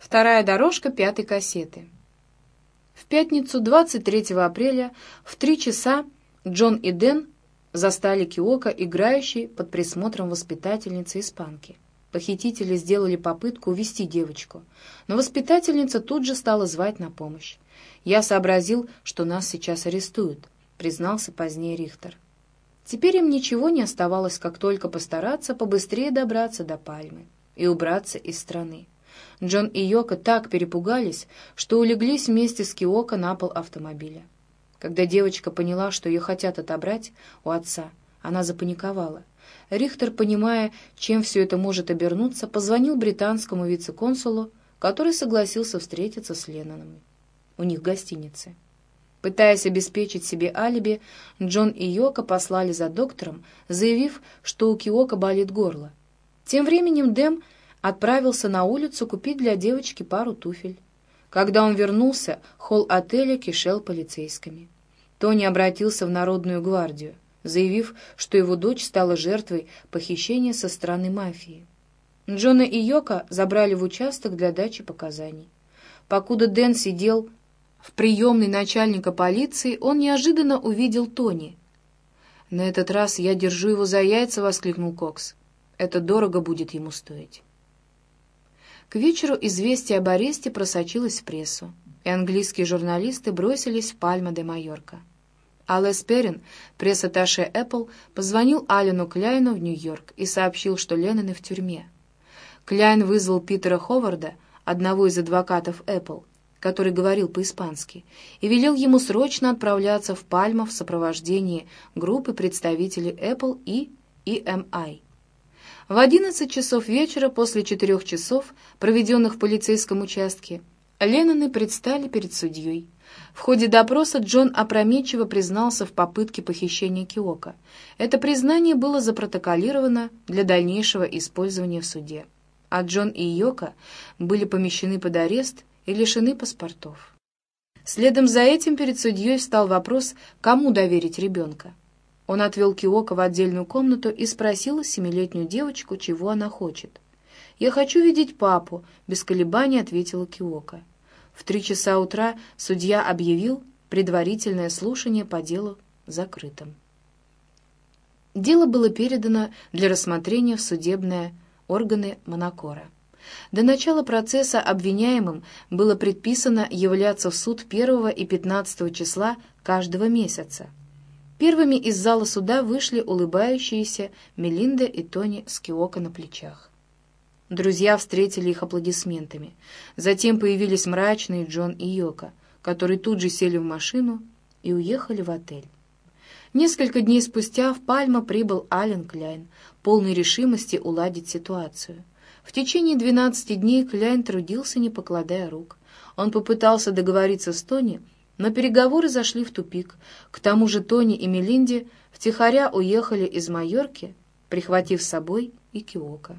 Вторая дорожка пятой кассеты. В пятницу 23 апреля в три часа Джон и Дэн застали Киока, играющей под присмотром воспитательницы испанки. Похитители сделали попытку увести девочку, но воспитательница тут же стала звать на помощь. «Я сообразил, что нас сейчас арестуют», — признался позднее Рихтер. Теперь им ничего не оставалось, как только постараться побыстрее добраться до Пальмы и убраться из страны. Джон и Йока так перепугались, что улеглись вместе с Киоко на пол автомобиля. Когда девочка поняла, что ее хотят отобрать у отца, она запаниковала. Рихтер, понимая, чем все это может обернуться, позвонил британскому вице-консулу, который согласился встретиться с Ленноном у них в. Пытаясь обеспечить себе алиби, Джон и Йока послали за доктором, заявив, что у Киока болит горло. Тем временем Дэм отправился на улицу купить для девочки пару туфель. Когда он вернулся, холл отеля кишел полицейскими. Тони обратился в Народную гвардию, заявив, что его дочь стала жертвой похищения со стороны мафии. Джона и Йока забрали в участок для дачи показаний. Покуда Дэн сидел в приемной начальника полиции, он неожиданно увидел Тони. «На этот раз я держу его за яйца», — воскликнул Кокс. «Это дорого будет ему стоить». К вечеру известие об аресте просочилось в прессу, и английские журналисты бросились в Пальма де Майорка. Алэс Перрин, пресс-атташе Apple, позвонил Алену Кляйну в Нью-Йорк и сообщил, что Леннон в тюрьме. Кляйн вызвал Питера Ховарда, одного из адвокатов Apple, который говорил по-испански, и велел ему срочно отправляться в Пальма в сопровождении группы представителей Apple и EMI. В 11 часов вечера после четырех часов, проведенных в полицейском участке, Ленноны предстали перед судьей. В ходе допроса Джон опрометчиво признался в попытке похищения Киока. Это признание было запротоколировано для дальнейшего использования в суде. А Джон и Йока были помещены под арест и лишены паспортов. Следом за этим перед судьей встал вопрос, кому доверить ребенка. Он отвел Киока в отдельную комнату и спросил семилетнюю девочку, чего она хочет. «Я хочу видеть папу», — без колебаний ответила Киока. В три часа утра судья объявил предварительное слушание по делу закрытым. Дело было передано для рассмотрения в судебные органы Монакора. До начала процесса обвиняемым было предписано являться в суд 1 и 15 числа каждого месяца. Первыми из зала суда вышли улыбающиеся Мелинда и Тони с Киоко на плечах. Друзья встретили их аплодисментами. Затем появились мрачные Джон и Йока, которые тут же сели в машину и уехали в отель. Несколько дней спустя в Пальма прибыл Ален Кляйн, полный решимости уладить ситуацию. В течение 12 дней Кляйн трудился, не покладая рук. Он попытался договориться с Тони, но переговоры зашли в тупик. К тому же Тони и Мелинди втихаря уехали из Майорки, прихватив с собой и Киока.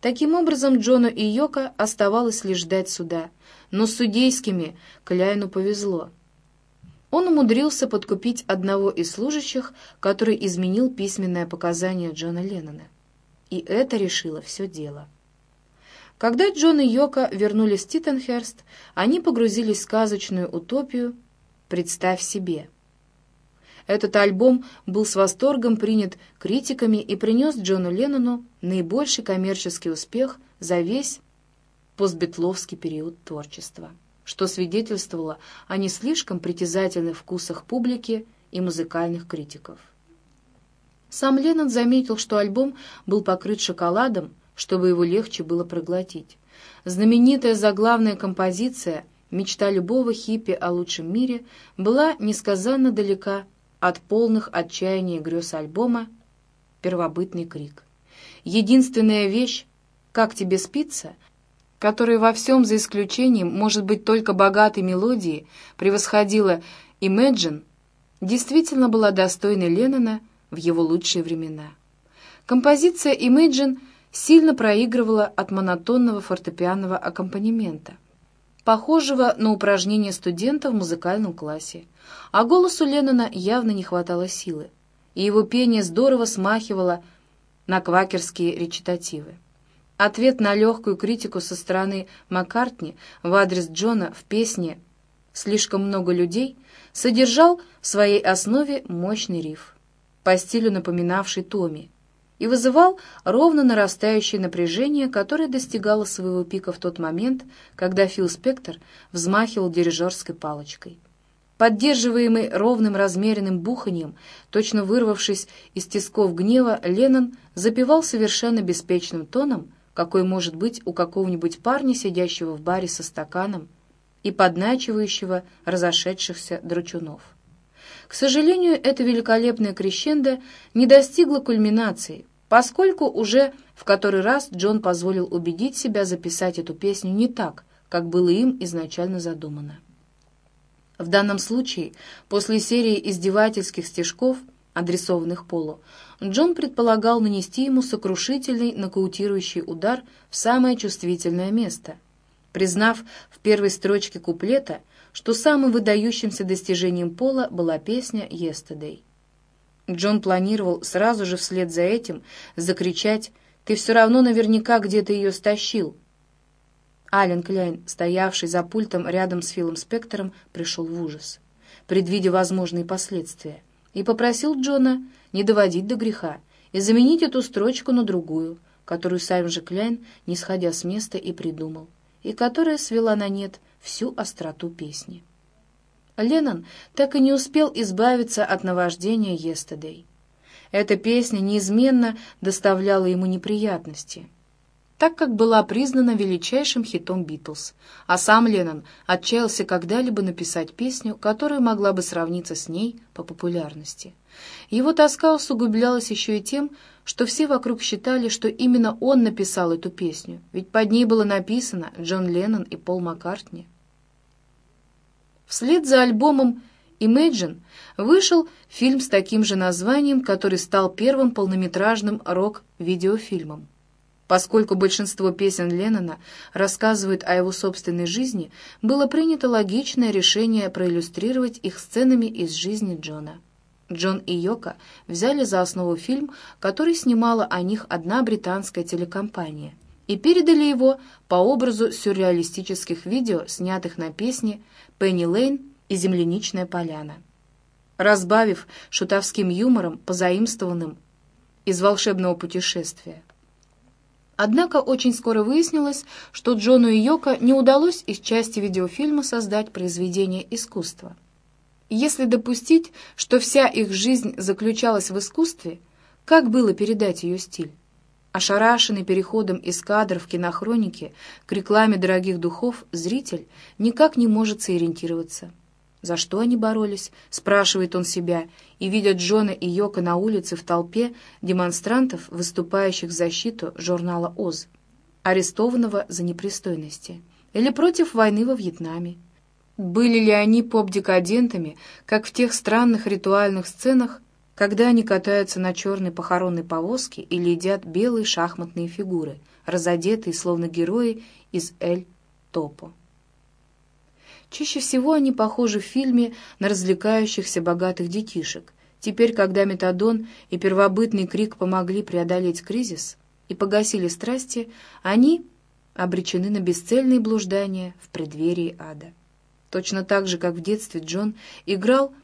Таким образом, Джону и Йока оставалось лишь ждать суда, но с судейскими Кляйну повезло. Он умудрился подкупить одного из служащих, который изменил письменное показание Джона Леннона. И это решило все дело. Когда Джон и Йока вернулись в Титтенхерст, они погрузились в сказочную утопию «Представь себе». Этот альбом был с восторгом принят критиками и принес Джону Леннону наибольший коммерческий успех за весь постбитловский период творчества, что свидетельствовало о не слишком притязательных вкусах публики и музыкальных критиков. Сам Леннон заметил, что альбом был покрыт шоколадом, чтобы его легче было проглотить. Знаменитая заглавная композиция «Мечта любого хиппи о лучшем мире» была несказанно далека от полных отчаяния грез альбома «Первобытный крик». Единственная вещь «Как тебе спится», которая во всем за исключением, может быть, только богатой мелодии, превосходила «Imagine», действительно была достойной Леннона в его лучшие времена. Композиция «Imagine» сильно проигрывала от монотонного фортепианного аккомпанемента, похожего на упражнение студента в музыкальном классе, а голосу Леннона явно не хватало силы, и его пение здорово смахивало на квакерские речитативы. Ответ на легкую критику со стороны Маккартни в адрес Джона в песне «Слишком много людей» содержал в своей основе мощный риф, по стилю напоминавший Томми, и вызывал ровно нарастающее напряжение, которое достигало своего пика в тот момент, когда Фил Спектор взмахивал дирижерской палочкой. Поддерживаемый ровным размеренным буханием, точно вырвавшись из тисков гнева, Леннон запевал совершенно беспечным тоном, какой может быть у какого-нибудь парня, сидящего в баре со стаканом и подначивающего разошедшихся дручунов. К сожалению, это великолепное крещендо не достигло кульминации, поскольку уже в который раз Джон позволил убедить себя записать эту песню не так, как было им изначально задумано. В данном случае, после серии издевательских стишков, адресованных Полу, Джон предполагал нанести ему сокрушительный нокаутирующий удар в самое чувствительное место, признав в первой строчке куплета, что самым выдающимся достижением Пола была песня «Yesterday». Джон планировал сразу же вслед за этим закричать «Ты все равно наверняка где-то ее стащил». Ален Кляйн, стоявший за пультом рядом с Филом Спектором, пришел в ужас, предвидя возможные последствия, и попросил Джона не доводить до греха и заменить эту строчку на другую, которую сам же Кляйн, не сходя с места, и придумал, и которая свела на нет всю остроту песни. Леннон так и не успел избавиться от наваждения «Yesterday». Эта песня неизменно доставляла ему неприятности, так как была признана величайшим хитом «Битлз», а сам Леннон отчаялся когда-либо написать песню, которая могла бы сравниться с ней по популярности. Его тоска усугублялась еще и тем, что все вокруг считали, что именно он написал эту песню, ведь под ней было написано Джон Леннон и Пол Маккартни. Вслед за альбомом Imagine вышел фильм с таким же названием, который стал первым полнометражным рок-видеофильмом. Поскольку большинство песен Леннона рассказывают о его собственной жизни, было принято логичное решение проиллюстрировать их сценами из жизни Джона. Джон и Йока взяли за основу фильм, который снимала о них одна британская телекомпания, и передали его по образу сюрреалистических видео, снятых на песне «Пенни Лейн» и «Земляничная поляна». Разбавив шутовским юмором, позаимствованным из волшебного путешествия. Однако очень скоро выяснилось, что Джону и Йоко не удалось из части видеофильма создать произведение искусства. Если допустить, что вся их жизнь заключалась в искусстве, как было передать ее стиль? Ошарашенный переходом из кадров кинохроники к рекламе дорогих духов, зритель никак не может сориентироваться. За что они боролись, спрашивает он себя, и видя Джона и Йока на улице в толпе демонстрантов, выступающих в защиту журнала «Оз», арестованного за непристойности, или против войны во Вьетнаме. Были ли они поп-декадентами, как в тех странных ритуальных сценах, когда они катаются на черной похоронной повозке или едят белые шахматные фигуры, разодетые, словно герои из «Эль Топо». Чаще всего они похожи в фильме на развлекающихся богатых детишек. Теперь, когда метадон и первобытный крик помогли преодолеть кризис и погасили страсти, они обречены на бесцельные блуждания в преддверии ада. Точно так же, как в детстве Джон играл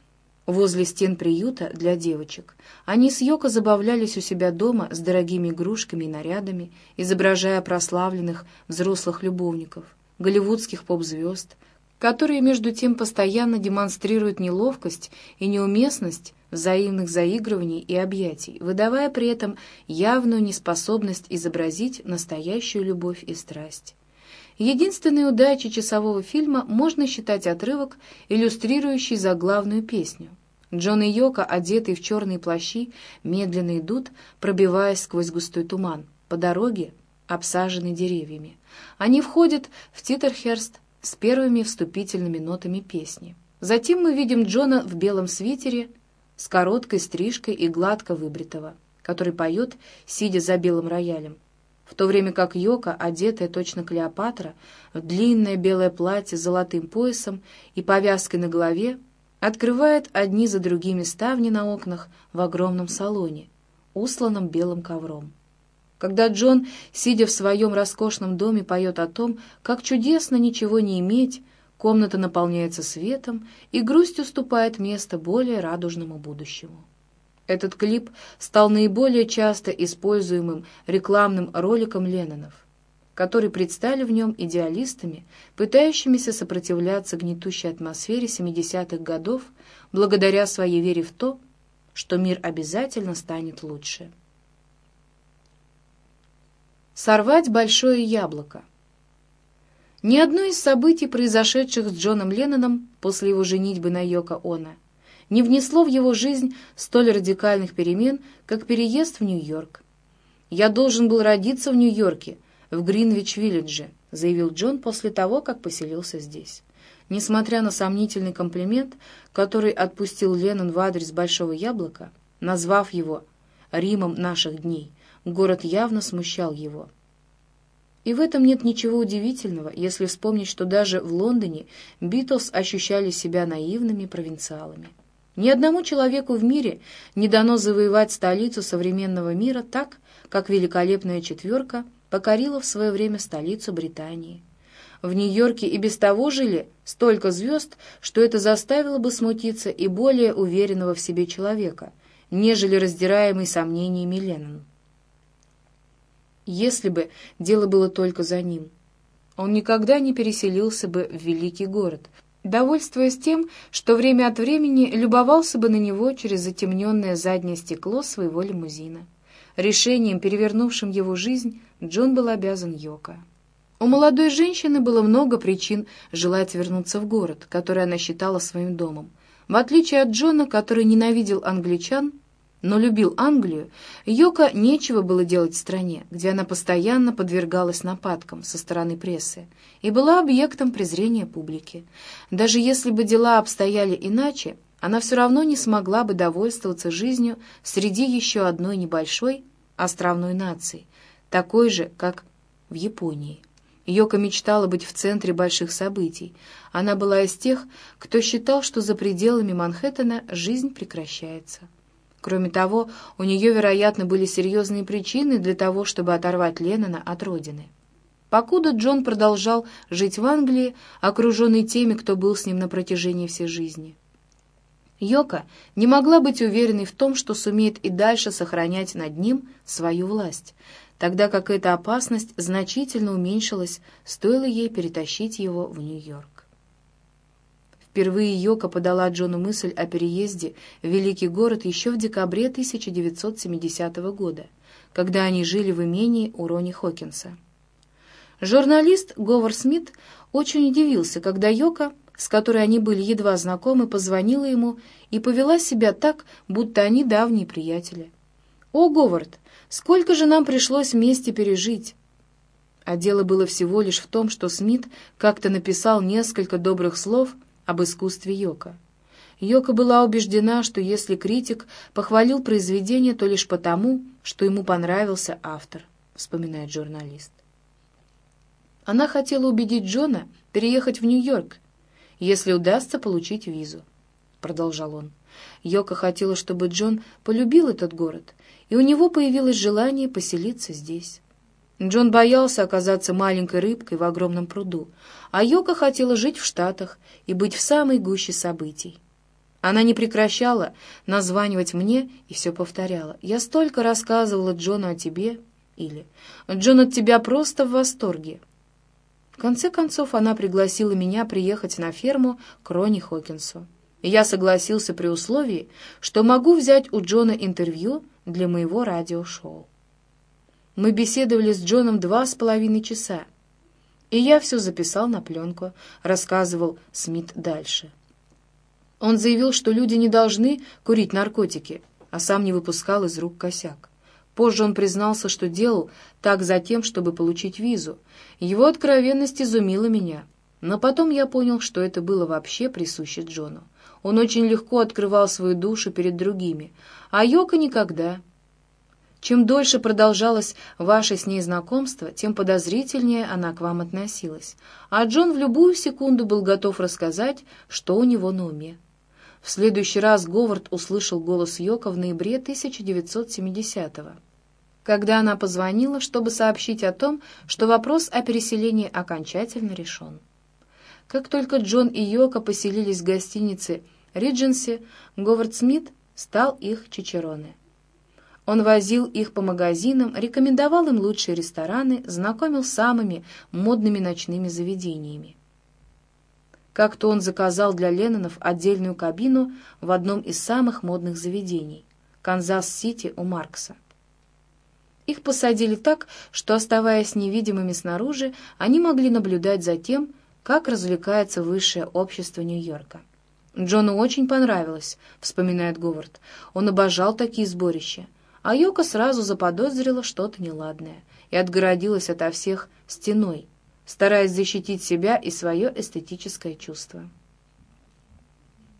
возле стен приюта для девочек. Они с Йоко забавлялись у себя дома с дорогими игрушками и нарядами, изображая прославленных взрослых любовников, голливудских поп-звезд, которые между тем постоянно демонстрируют неловкость и неуместность взаимных заигрываний и объятий, выдавая при этом явную неспособность изобразить настоящую любовь и страсть. Единственной удачей часового фильма можно считать отрывок, иллюстрирующий заглавную песню. Джон и Йока, одетые в черные плащи, медленно идут, пробиваясь сквозь густой туман, по дороге, обсаженной деревьями. Они входят в Титерхерст, с первыми вступительными нотами песни. Затем мы видим Джона в белом свитере с короткой стрижкой и гладко выбритого, который поет, сидя за белым роялем, в то время как Йока, одетая точно Клеопатра, в длинное белое платье с золотым поясом и повязкой на голове, открывает одни за другими ставни на окнах в огромном салоне, усланном белым ковром. когда Джон, сидя в своем роскошном доме, поет о том, как чудесно ничего не иметь, комната наполняется светом, и грусть уступает место более радужному будущему. Этот клип стал наиболее часто используемым рекламным роликом Леннонов, которые предстали в нем идеалистами, пытающимися сопротивляться гнетущей атмосфере 70-х годов благодаря своей вере в то, что мир обязательно станет лучше. Сорвать большое яблоко. Ни одно из событий, произошедших с Джоном Ленноном после его женитьбы на Йоко Оно, не внесло в его жизнь столь радикальных перемен, как переезд в Нью-Йорк. «Я должен был родиться в Нью-Йорке, в Гринвич-Виллидже», заявил Джон после того, как поселился здесь. Несмотря на сомнительный комплимент, который отпустил Леннон в адрес Большого Яблока, назвав его «Римом наших дней», Город явно смущал его. И в этом нет ничего удивительного, если вспомнить, что даже в Лондоне Битлз ощущали себя наивными провинциалами. Ни одному человеку в мире не дано завоевать столицу современного мира так, как великолепная четверка покорила в свое время столицу Британии. В Нью-Йорке и без того жили столько звезд, что это заставило бы смутиться и более уверенного в себе человека, нежели раздираемый сомнениями Леннон если бы дело было только за ним. Он никогда не переселился бы в великий город, довольствуясь тем, что время от времени любовался бы на него через затемненное заднее стекло своего лимузина. Решением, перевернувшим его жизнь, Джон был обязан Йоко. У молодой женщины было много причин желать вернуться в город, который она считала своим домом. В отличие от Джона, который ненавидел англичан, но любил Англию, Йоко нечего было делать в стране, где она постоянно подвергалась нападкам со стороны прессы и была объектом презрения публики. Даже если бы дела обстояли иначе, она все равно не смогла бы довольствоваться жизнью среди еще одной небольшой островной нации, такой же, как в Японии. Йока мечтала быть в центре больших событий. Она была из тех, кто считал, что за пределами Манхэттена жизнь прекращается. Кроме того, у нее, вероятно, были серьезные причины для того, чтобы оторвать Леннона от родины. Покуда Джон продолжал жить в Англии, окруженный теми, кто был с ним на протяжении всей жизни. Йока не могла быть уверенной в том, что сумеет и дальше сохранять над ним свою власть, тогда как эта опасность значительно уменьшилась, стоило ей перетащить его в Нью-Йорк. Впервые Йока подала Джону мысль о переезде в великий город еще в декабре 1970 года, когда они жили в имении у Рони Хокинса. Журналист Говар Смит очень удивился, когда Йока, с которой они были едва знакомы, позвонила ему и повела себя так, будто они давние приятели. «О, Говард, сколько же нам пришлось вместе пережить!» А дело было всего лишь в том, что Смит как-то написал несколько добрых слов — об искусстве Йока. Йока была убеждена, что если критик похвалил произведение, то лишь потому, что ему понравился автор, вспоминает журналист. Она хотела убедить Джона переехать в Нью-Йорк, если удастся получить визу, продолжал он. Йока хотела, чтобы Джон полюбил этот город, и у него появилось желание поселиться здесь. Джон боялся оказаться маленькой рыбкой в огромном пруду, а Йока хотела жить в Штатах и быть в самой гуще событий. Она не прекращала названивать мне и все повторяла. «Я столько рассказывала Джону о тебе» или «Джон от тебя просто в восторге». В конце концов, она пригласила меня приехать на ферму к Ронни Хокинсу. И я согласился при условии, что могу взять у Джона интервью для моего радиошоу. Мы беседовали с Джоном два с половиной часа, и я все записал на пленку, рассказывал Смит дальше. Он заявил, что люди не должны курить наркотики, а сам не выпускал из рук косяк. Позже он признался, что делал так за тем, чтобы получить визу. Его откровенность изумила меня. Но потом я понял, что это было вообще присуще Джону. Он очень легко открывал свою душу перед другими, а Йока никогда. Чем дольше продолжалось ваше с ней знакомство, тем подозрительнее она к вам относилась, а Джон в любую секунду был готов рассказать, что у него на уме. В следующий раз Говард услышал голос Йока в ноябре 1970-го, когда она позвонила, чтобы сообщить о том, что вопрос о переселении окончательно решен. Как только Джон и Йоко поселились в гостинице «Ридженси», Говард Смит стал их чичероне. Он возил их по магазинам, рекомендовал им лучшие рестораны, знакомил с самыми модными ночными заведениями. Как-то он заказал для Леннонов отдельную кабину в одном из самых модных заведений — Канзас-Сити у Макса. Их посадили так, что, оставаясь невидимыми снаружи, они могли наблюдать за тем, как развлекается высшее общество Нью-Йорка. «Джону очень понравилось», — вспоминает Говард. «Он обожал такие сборища». А Йока сразу заподозрила что-то неладное и отгородилась ото всех стеной, стараясь защитить себя и свое эстетическое чувство.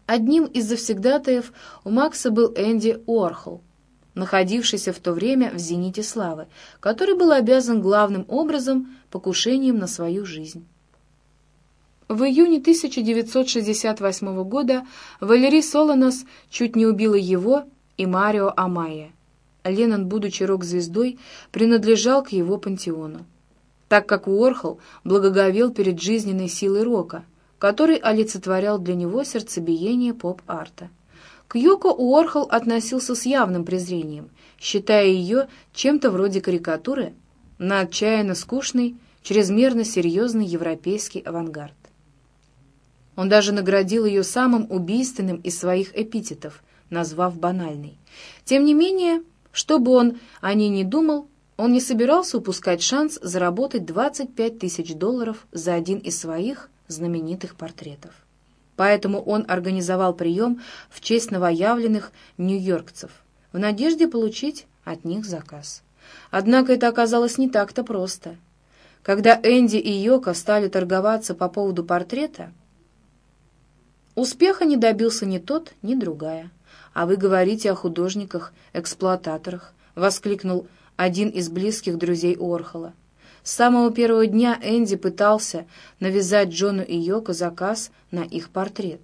Одним из завсегдатаев у Макса был Энди Уорхол, находившийся в то время в «Зените славы», который был обязан главным образом покушением на свою жизнь. В июне 1968 года Валерий Солонос чуть не убила его и Марио Амайя. Леннон, будучи рок-звездой, принадлежал к его пантеону, так как Уорхол благоговел перед жизненной силой рока, который олицетворял для него сердцебиение поп-арта. К Йоко Уорхол относился с явным презрением, считая ее чем-то вроде карикатуры на отчаянно скучный, чрезмерно серьезный европейский авангард. Он даже наградил ее самым убийственным из своих эпитетов, назвав банальной. Тем не менее, что бы он о ней не думал, он не собирался упускать шанс заработать 25 тысяч долларов за один из своих знаменитых портретов. Поэтому он организовал прием в честь новоявленных нью-йоркцев в надежде получить от них заказ. Однако это оказалось не так-то просто. Когда Энди и Йока стали торговаться по поводу портрета, Успеха не добился ни тот, ни другая. «А вы говорите о художниках-эксплуататорах», — воскликнул один из близких друзей Орхола. С самого первого дня Энди пытался навязать Джону и Йоко заказ на их портрет.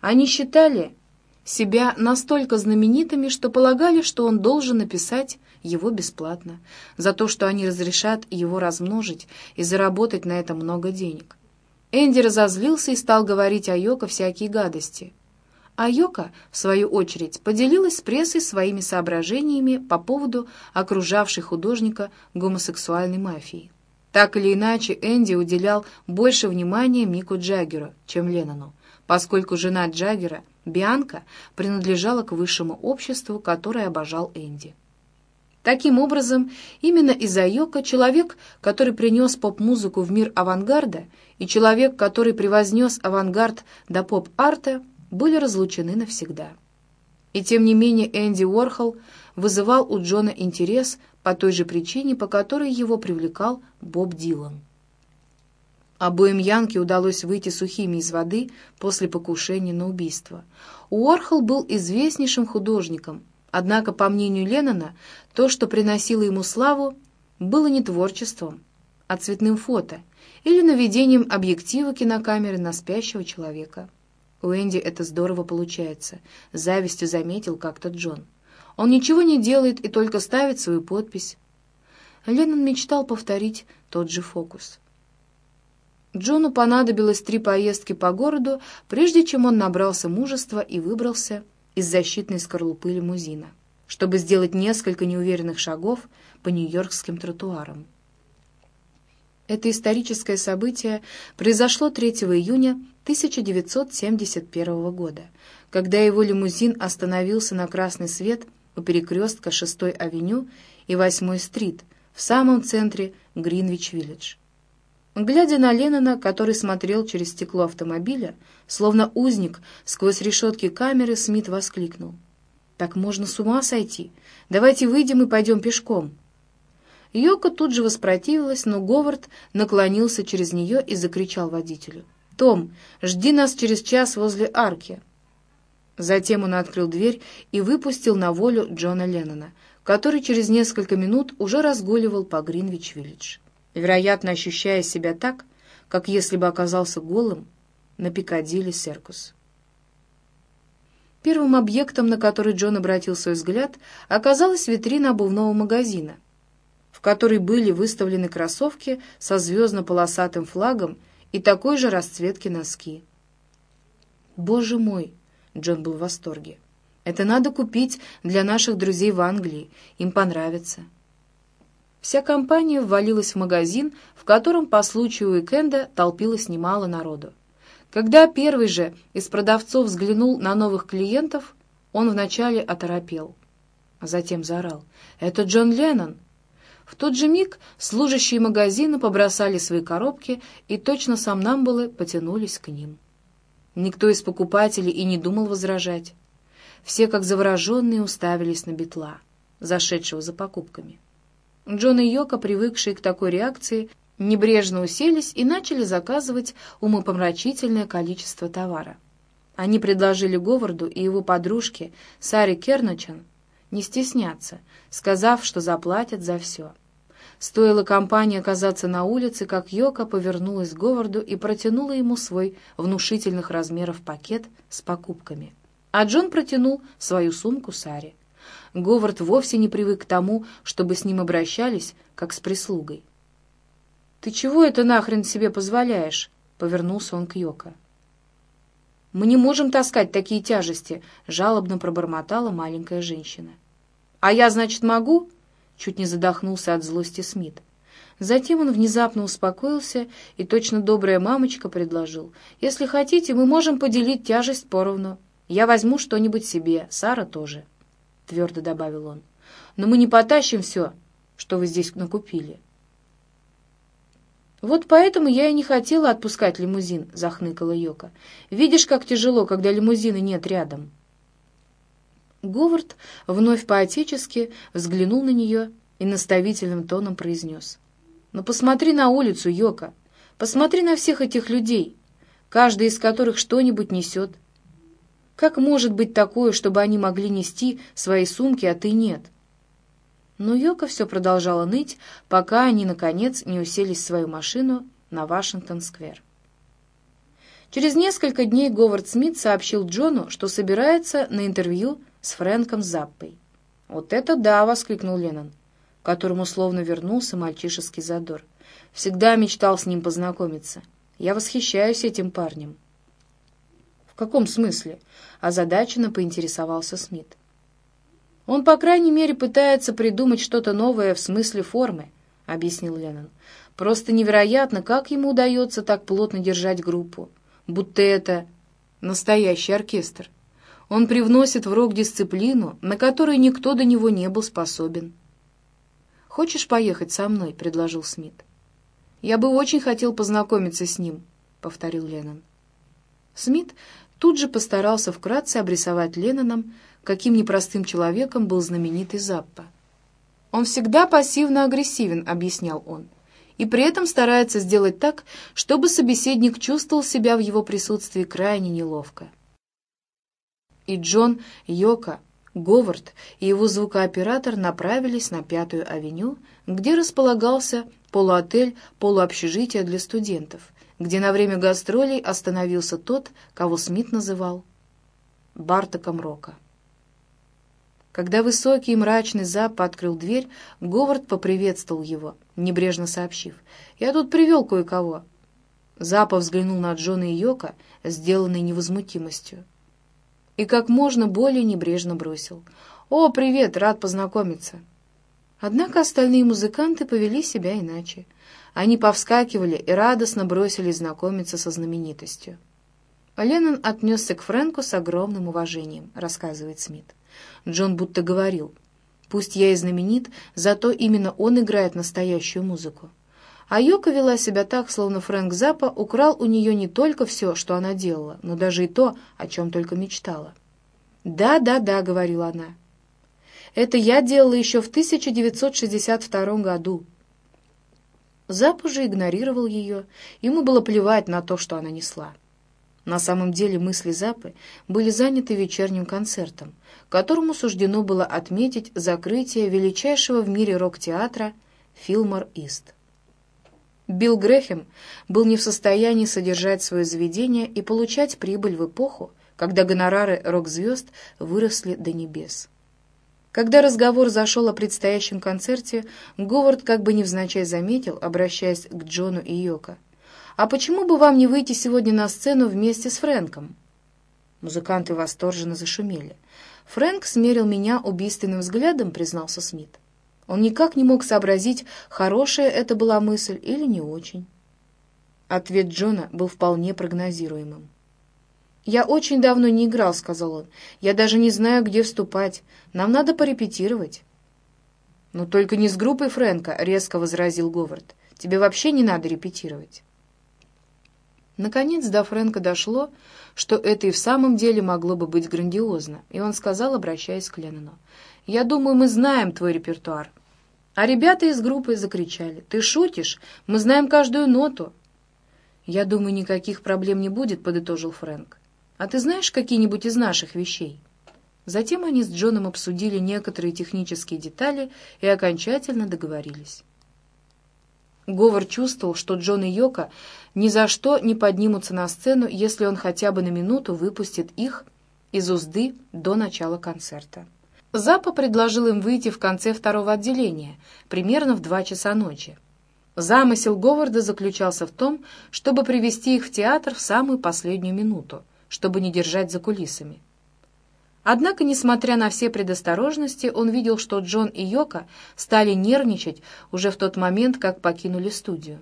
Они считали себя настолько знаменитыми, что полагали, что он должен написать его бесплатно, за то, что они разрешат его размножить и заработать на это много денег. Энди разозлился и стал говорить о Йоко всякие гадости. А Йока, в свою очередь, поделилась с прессой своими соображениями по поводу окружавшей художника гомосексуальной мафии. Так или иначе, Энди уделял больше внимания Мику Джаггеру, чем Леннону, поскольку жена Джаггера, Бианка, принадлежала к высшему обществу, которое обожал Энди. Таким образом, именно из-за Йока человек, который принес поп-музыку в мир авангарда, и человек, который превознес авангард до поп-арта, были разлучены навсегда. И тем не менее Энди Уорхол вызывал у Джона интерес по той же причине, по которой его привлекал Боб Дилан. Обоим Янке удалось выйти сухими из воды после покушения на убийство. Уорхол был известнейшим художником – Однако, по мнению Леннона, то, что приносило ему славу, было не творчеством, а цветным фото или наведением объектива кинокамеры на спящего человека. У Энди это здорово получается, завистью заметил как-то Джон. Он ничего не делает и только ставит свою подпись. Леннон мечтал повторить тот же фокус. Джону понадобилось три поездки по городу, прежде чем он набрался мужества и выбрался из защитной скорлупы лимузина, чтобы сделать несколько неуверенных шагов по нью-йоркским тротуарам. Это историческое событие произошло 3 июня 1971 года, когда его лимузин остановился на красный свет у перекрестка 6-й авеню и 8-й стрит в самом центре Гринвич-Виллидж. Глядя на Леннона, который смотрел через стекло автомобиля, словно узник сквозь решетки камеры, Смит воскликнул. «Так можно с ума сойти! Давайте выйдем и пойдем пешком!» Йока тут же воспротивилась, но Говард наклонился через нее и закричал водителю. «Том, жди нас через час возле арки!» Затем он открыл дверь и выпустил на волю Джона Леннона, который через несколько минут уже разгуливал по Гринвич-Виллидж вероятно, ощущая себя так, как если бы оказался голым на Пикадилли Серкус. Первым объектом, на который Джон обратил свой взгляд, оказалась витрина обувного магазина, которой были выставлены кроссовки со звездно-полосатым флагом и такой же расцветки носки. «Боже мой!» — Джон был в восторге. «Это надо купить для наших друзей в Англии. Им понравится». Вся компания ввалилась в магазин, в котором по случаю уикенда толпилось немало народу. Когда первый же из продавцов взглянул на новых клиентов, он вначале оторопел, а затем заорал. «Это Джон Леннон!» В тот же миг служащие магазина побросали свои коробки и точно сомнамбулы потянулись к ним. Никто из покупателей и не думал возражать. Все, как завороженные, уставились на бетла, зашедшего за покупками. Джон и Йока, привыкшие к такой реакции, небрежно уселись и начали заказывать умопомрачительное количество товара. Они предложили Говарду и его подружке Саре Керначан не стесняться, сказав, что заплатят за все. Стоило компании оказаться на улице, как Йока повернулась к Говарду и протянула ему свой внушительных размеров пакет с покупками. А Джон протянул свою сумку Саре. Говард вовсе не привык к тому, чтобы с ним обращались, как с прислугой. «Ты чего это нахрен себе позволяешь?» — повернулся он к Йоко. «Мы не можем таскать такие тяжести», — жалобно пробормотала маленькая женщина. «А я, значит, могу?» — чуть не задохнулся от злости Смит. Затем он внезапно успокоился, и точно добрая мамочка предложил. «Если хотите, мы можем поделить тяжесть поровну. Я возьму что-нибудь себе, Сара тоже». — твердо добавил он. «Но мы не потащим все, что вы здесь накупили». «Вот поэтому я и не хотела отпускать лимузин», — захныкала Йока. «Видишь, как тяжело, когда лимузина нет рядом». Говард вновь поотечески взглянул на нее и наставительным тоном произнес. «Ну посмотри на улицу, Йока, посмотри на всех этих людей, каждый из которых что-нибудь несет, как может быть такое, чтобы они могли нести свои сумки, а ты нет? Но Йока все продолжала ныть, пока они, наконец, не уселись в свою машину на Вашингтон-сквер. Через несколько дней Говард Смит сообщил Джону, что собирается на интервью с Фрэнком Заппой. «Вот это да!» — воскликнул Леннон, которому словно вернулся мальчишеский задор. «Всегда мечтал с ним познакомиться. Я восхищаюсь этим парнем». «В каком смысле?» озадаченно поинтересовался Смит. «Он, по крайней мере, пытается придумать что-то новое в смысле формы», — объяснил Леннон. «Просто невероятно, как ему удается так плотно держать группу, будто это настоящий оркестр. Он привносит в рок дисциплину, на которую никто до него не был способен». «Хочешь поехать со мной?» — предложил Смит. «Я бы очень хотел познакомиться с ним», — повторил Леннон. Смит тут же постарался вкратце обрисовать Ленноном, каким непростым человеком был знаменитый Заппа. «Он всегда пассивно-агрессивен», — объяснял он, «и при этом старается сделать так, чтобы собеседник чувствовал себя в его присутствии крайне неловко». И Джон, Йока, Говард и его звукооператор направились на Пятую авеню, где располагался полуотель, полуобщежитие для студентов, где на время гастролей остановился тот, кого Смит называл Бартоком Рока. Когда высокий и мрачный Заппа открыл дверь, Говард поприветствовал его, небрежно сообщив. «Я тут привел кое-кого». Запа взглянул на Джона и Йока, сделанный невозмутимостью, и как можно более небрежно бросил. «О, привет, рад познакомиться». Однако остальные музыканты повели себя иначе. Они повскакивали и радостно бросились знакомиться со знаменитостью. Леннон отнесся к Фрэнку с огромным уважением, рассказывает Смит. Джон будто говорил, «Пусть я и знаменит, зато именно он играет настоящую музыку». А Йока вела себя так, словно Фрэнк Заппа украл у нее не только все, что она делала, но даже и то, о чем только мечтала. «Да, да, да», — говорила она. «Это я делала еще в 1962 году. Зап уже игнорировал ее, ему было плевать на то, что она несла. На самом деле мысли Запы были заняты вечерним концертом, которому суждено было отметить закрытие величайшего в мире рок-театра «Филмор Ист». Билл Грэхэм был не в состоянии содержать свое заведение и получать прибыль в эпоху, когда гонорары рок-звезд выросли до небес. Когда разговор зашел о предстоящем концерте, Говард как бы невзначай заметил, обращаясь к Джону и Йоко. «А почему бы вам не выйти сегодня на сцену вместе с Фрэнком?» Музыканты восторженно зашумели. Фрэнк смерил меня убийственным взглядом, признался Смит. Он никак не мог сообразить, хорошая это была мысль или не очень. Ответ Джона был вполне прогнозируемым. «Я очень давно не играл», — сказал он. «Я даже не знаю, где вступать. Нам надо порепетировать». «Но только не с группой Фрэнка», — резко возразил Говард. «Тебе вообще не надо репетировать». Наконец до Фрэнка дошло, что это и в самом деле могло бы быть грандиозно, и он сказал, обращаясь к Леннону. «Я думаю, мы знаем твой репертуар». А ребята из группы закричали. «Ты шутишь? Мы знаем каждую ноту». «Я думаю, никаких проблем не будет», — подытожил Фрэнк. «А ты знаешь какие-нибудь из наших вещей?» Затем они с Джоном обсудили некоторые технические детали и окончательно договорились. Говор чувствовал, что Джон и Йока ни за что не поднимутся на сцену, если он хотя бы на минуту выпустит их из узды до начала концерта. Запа предложил им выйти в конце второго отделения, примерно в два часа ночи. Замысел Говарда заключался в том, чтобы привести их в театр в самую последнюю минуту — чтобы не держать за кулисами. Однако, несмотря на все предосторожности, он видел, что Джон и Йока стали нервничать уже в тот момент, как покинули студию.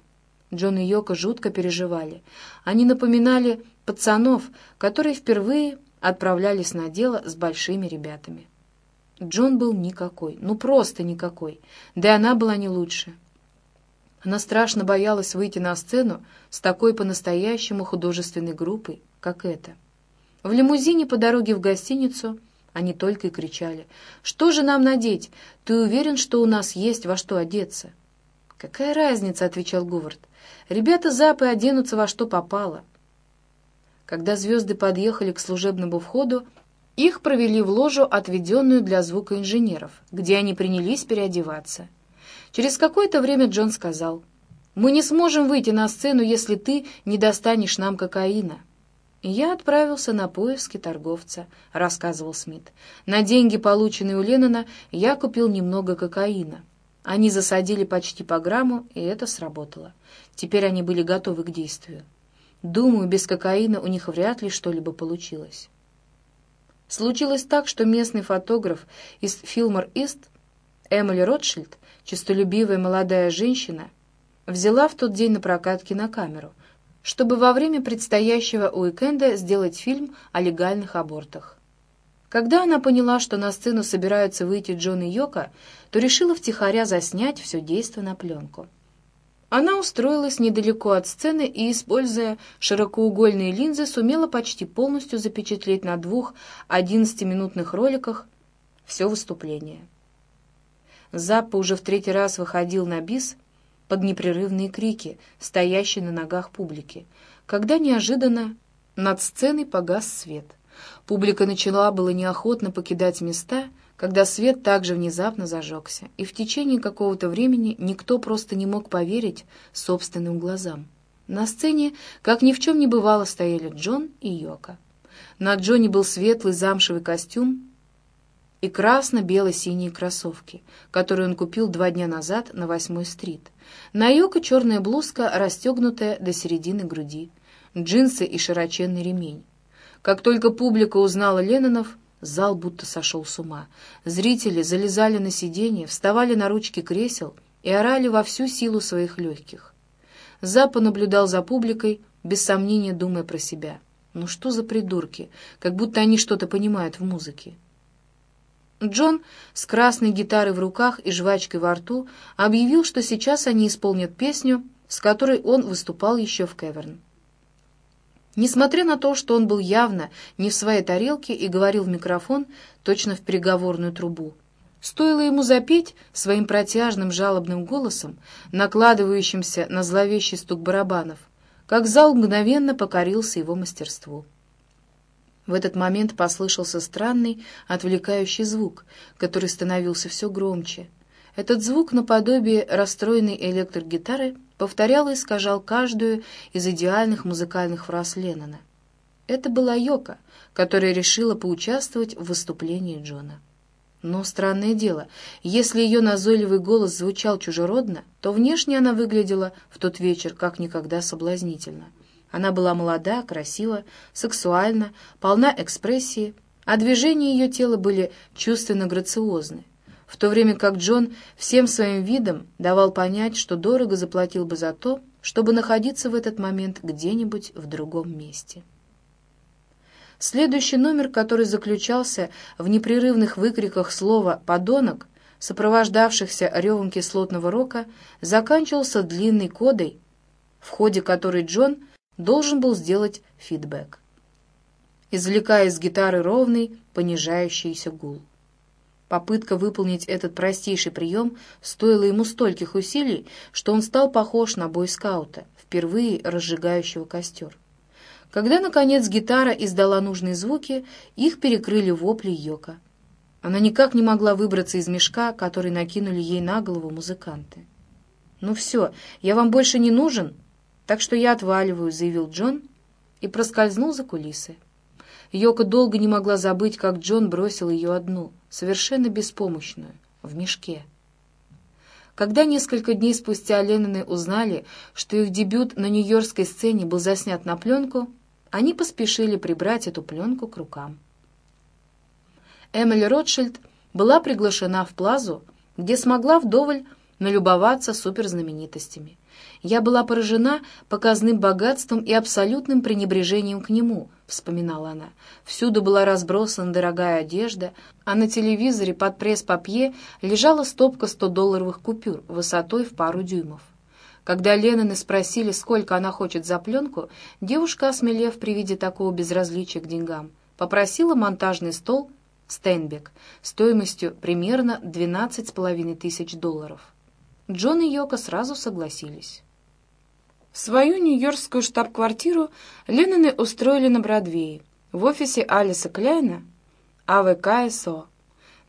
Джон и Йока жутко переживали. Они напоминали пацанов, которые впервые отправлялись на дело с большими ребятами. Джон был никакой, ну просто никакой, да и она была не лучше. Она страшно боялась выйти на сцену с такой по-настоящему художественной группой, как это. В лимузине по дороге в гостиницу они только и кричали. «Что же нам надеть? Ты уверен, что у нас есть во что одеться?» «Какая разница?» — отвечал Говард. «Ребята запы оденутся во что попало». Когда звезды подъехали к служебному входу, их провели в ложу, отведенную для звукоинженеров, где они принялись переодеваться. Через какое-то время Джон сказал, «Мы не сможем выйти на сцену, если ты не достанешь нам кокаина». «Я отправился на поиски торговца», — рассказывал Смит. «На деньги, полученные у Леннона, я купил немного кокаина. Они засадили почти по грамму, и это сработало. Теперь они были готовы к действию. Думаю, без кокаина у них вряд ли что-либо получилось». Случилось так, что местный фотограф из Филмор Ист, Эмили Ротшильд, честолюбивая молодая женщина, взяла в тот день на прокат кинокамеру — чтобы во время предстоящего уикенда сделать фильм о легальных абортах. Когда она поняла, что на сцену собираются выйти Джон и Йока, то решила втихаря заснять все действо на пленку. Она устроилась недалеко от сцены и, используя широкоугольные линзы, сумела почти полностью запечатлеть на двух 11-минутных роликах все выступление. Заппа уже в третий раз выходил на бис под непрерывные крики, стоящие на ногах публики, когда неожиданно над сценой погас свет. Публика начала было неохотно покидать места, когда свет также внезапно зажегся, и в течение какого-то времени никто просто не мог поверить собственным глазам. На сцене, как ни в чем не бывало, стояли Джон и Йока. На Джоне был светлый замшевый костюм и красно-бело-синие кроссовки, которые он купил два дня назад на Восьмой стрит. На Йоко черная блузка, расстегнутая до середины груди, джинсы и широченный ремень. Как только публика узнала Леннонов, зал будто сошел с ума. Зрители залезали на сиденья, вставали на ручки кресел и орали во всю силу своих легких. Запа наблюдал за публикой, без сомнения думая про себя. Ну что за придурки, как будто они что-то понимают в музыке. Джон с красной гитарой в руках и жвачкой во рту объявил, что сейчас они исполнят песню, с которой он выступал еще в Кеверн. Несмотря на то, что он был явно не в своей тарелке и говорил в микрофон, точно в переговорную трубу, стоило ему запеть своим протяжным жалобным голосом, накладывающимся на зловещий стук барабанов, как зал мгновенно покорился его мастерству. В этот момент послышался странный, отвлекающий звук, который становился все громче. Этот звук, наподобие расстроенной электрогитары, повторял и искажал каждую из идеальных музыкальных фраз Леннона. Это была Йока, которая решила поучаствовать в выступлении Джона. Но странное дело, если ее назойливый голос звучал чужеродно, то внешне она выглядела в тот вечер как никогда соблазнительно. Она была молода, красива, сексуальна, полна экспрессии, а движения ее тела были чувственно грациозны, в то время как Джон всем своим видом давал понять, что дорого заплатил бы за то, чтобы находиться в этот момент где-нибудь в другом месте. Следующий номер, который заключался в непрерывных выкриках слова «подонок», сопровождавшихся ревом кислотного рока, заканчивался длинной кодой, в ходе которой Джон должен был сделать фидбэк, извлекая из гитары ровный, понижающийся гул. Попытка выполнить этот простейший прием стоила ему стольких усилий, что он стал похож на бойскаута, впервые разжигающего костер. Когда, наконец, гитара издала нужные звуки, их перекрыли вопли Йока. Она никак не могла выбраться из мешка, который накинули ей на голову музыканты. «Ну все, я вам больше не нужен, так что я отваливаю», — заявил Джон и проскользнул за кулисы. Йока долго не могла забыть, как Джон бросил ее одну, совершенно беспомощную, в мешке. Когда несколько дней спустя Ленноны узнали, что их дебют на нью-йоркской сцене был заснят на пленку, они поспешили прибрать эту пленку к рукам. Эмили Ротшильд была приглашена в Плазу, где смогла вдоволь налюбоваться суперзнаменитостями. «Я была поражена показным богатством и абсолютным пренебрежением к нему», — вспоминала она. «Всюду была разбросана дорогая одежда, а на телевизоре под пресс-папье лежала стопка 100-долларовых купюр высотой в пару дюймов. Когда Ленноны спросили, сколько она хочет за пленку, девушка, осмелев при виде такого безразличия к деньгам, попросила монтажный стол «Стейнбек» стоимостью примерно 12,5 тысяч долларов. Джон и Йока сразу согласились. Свою нью-йоркскую штаб-квартиру Ленноны устроили на Бродвее, в офисе Алиса Кляйна, АВКСО,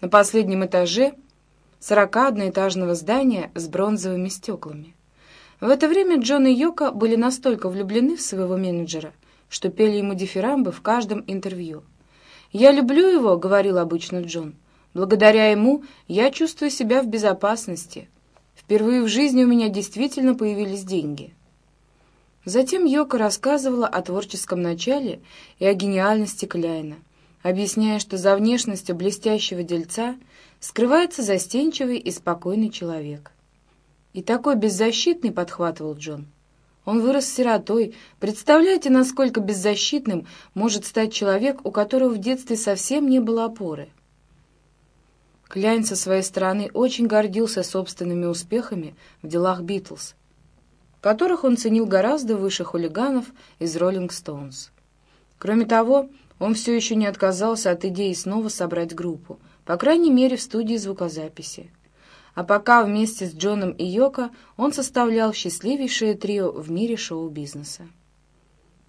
на последнем этаже 41-этажного здания с бронзовыми стеклами. В это время Джон и Йока были настолько влюблены в своего менеджера, что пели ему дифирамбы в каждом интервью. «Я люблю его», — говорил обычно Джон. «Благодаря ему я чувствую себя в безопасности. Впервые в жизни у меня действительно появились деньги». Затем Йока рассказывала о творческом начале и о гениальности Кляйна, объясняя, что за внешностью блестящего дельца скрывается застенчивый и спокойный человек. «И такой беззащитный», — подхватывал Джон. «Он вырос сиротой. Представляете, насколько беззащитным может стать человек, у которого в детстве совсем не было опоры?» Кляйн со своей стороны очень гордился собственными успехами в делах «Битлз», которых он ценил гораздо выше хулиганов из «Роллинг Стоунс». Кроме того, он все еще не отказался от идеи снова собрать группу, по крайней мере в студии звукозаписи а пока вместе с Джоном и Йоко он составлял счастливейшее трио в мире шоу-бизнеса.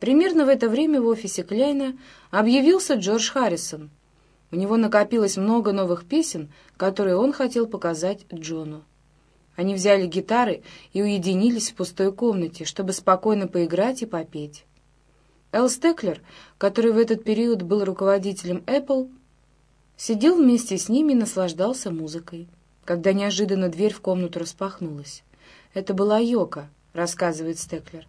Примерно в это время в офисе Кляйна объявился Джордж Харрисон. У него накопилось много новых песен, которые он хотел показать Джону. Они взяли гитары и уединились в пустой комнате, чтобы спокойно поиграть и попеть. Эл Стеклер, который в этот период был руководителем Apple, сидел вместе с ними и наслаждался музыкой когда неожиданно дверь в комнату распахнулась. «Это была Йока», — рассказывает Стеклер.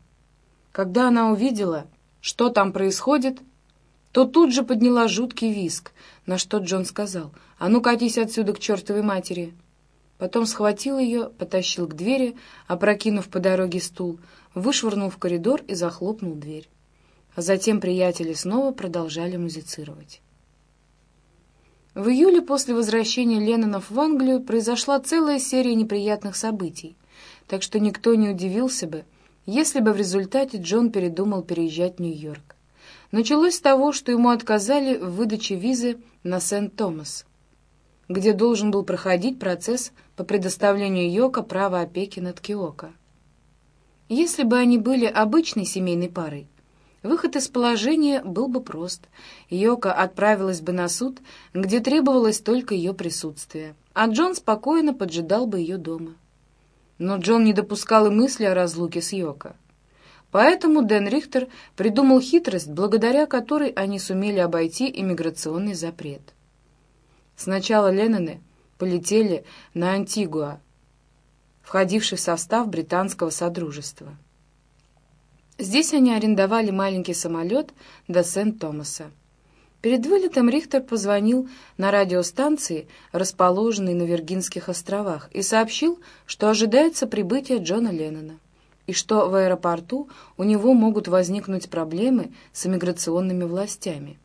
Когда она увидела, что там происходит, то тут же подняла жуткий виск, на что Джон сказал, «А ну, катись отсюда к чертовой матери!» Потом схватил ее, потащил к двери, опрокинув по дороге стул, вышвырнул в коридор и захлопнул дверь. А затем приятели снова продолжали музицировать. В июле после возвращения Леннонов в Англию произошла целая серия неприятных событий, так что никто не удивился бы, если бы в результате Джон передумал переезжать в Нью-Йорк. Началось с того, что ему отказали в выдаче визы на Сент-Томас, где должен был проходить процесс по предоставлению Йока права опеки над Киоко. Если бы они были обычной семейной парой, Выход из положения был бы прост. Йока отправилась бы на суд, где требовалось только ее присутствие, а Джон спокойно поджидал бы ее дома. Но Джон не допускал и мысли о разлуке с Йоко. Поэтому Дэн Рихтер придумал хитрость, благодаря которой они сумели обойти иммиграционный запрет. Сначала Ленноны полетели на Антигуа, входивший в состав британского содружества. Здесь они арендовали маленький самолет до Сент-Томаса. Перед вылетом Рихтер позвонил на радиостанции, расположенной на Виргинских островах, и сообщил, что ожидается прибытие Джона Леннона, и что в аэропорту у него могут возникнуть проблемы с иммиграционными властями.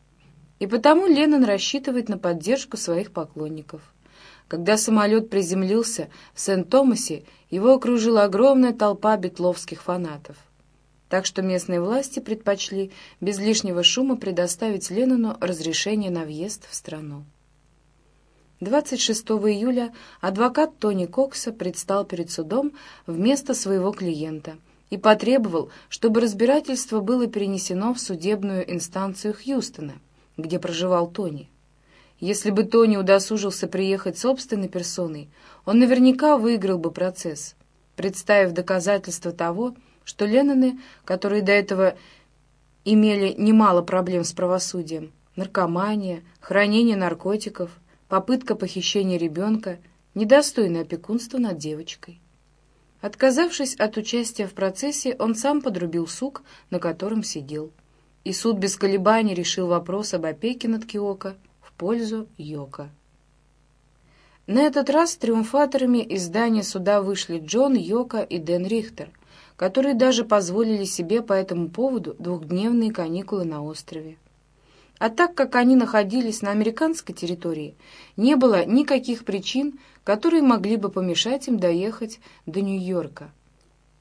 И потому Леннон рассчитывает на поддержку своих поклонников. Когда самолет приземлился в Сент-Томасе, его окружила огромная толпа бетловских фанатов. Так что местные власти предпочли без лишнего шума предоставить Леннону разрешение на въезд в страну. 26 июля адвокат Тони Кокса предстал перед судом вместо своего клиента и потребовал, чтобы разбирательство было перенесено в судебную инстанцию Хьюстона — где проживал Тони. Если бы Тони удосужился приехать собственной персоной, он наверняка выиграл бы процесс, представив доказательства того, что Ленноны, которые до этого имели немало проблем с правосудием, наркомания, хранение наркотиков, попытка похищения ребенка, недостойное опекунство над девочкой. Отказавшись от участия в процессе, он сам подрубил сук, на котором сидел и суд без колебаний решил вопрос об опеке над Киоко в пользу Йока. На этот раз триумфаторами из здания суда вышли Джон, Йока и Дэн Рихтер, которые даже позволили себе по этому поводу двухдневные каникулы на острове. А так как они находились на американской территории, не было никаких причин, которые могли бы помешать им доехать до Нью-Йорка.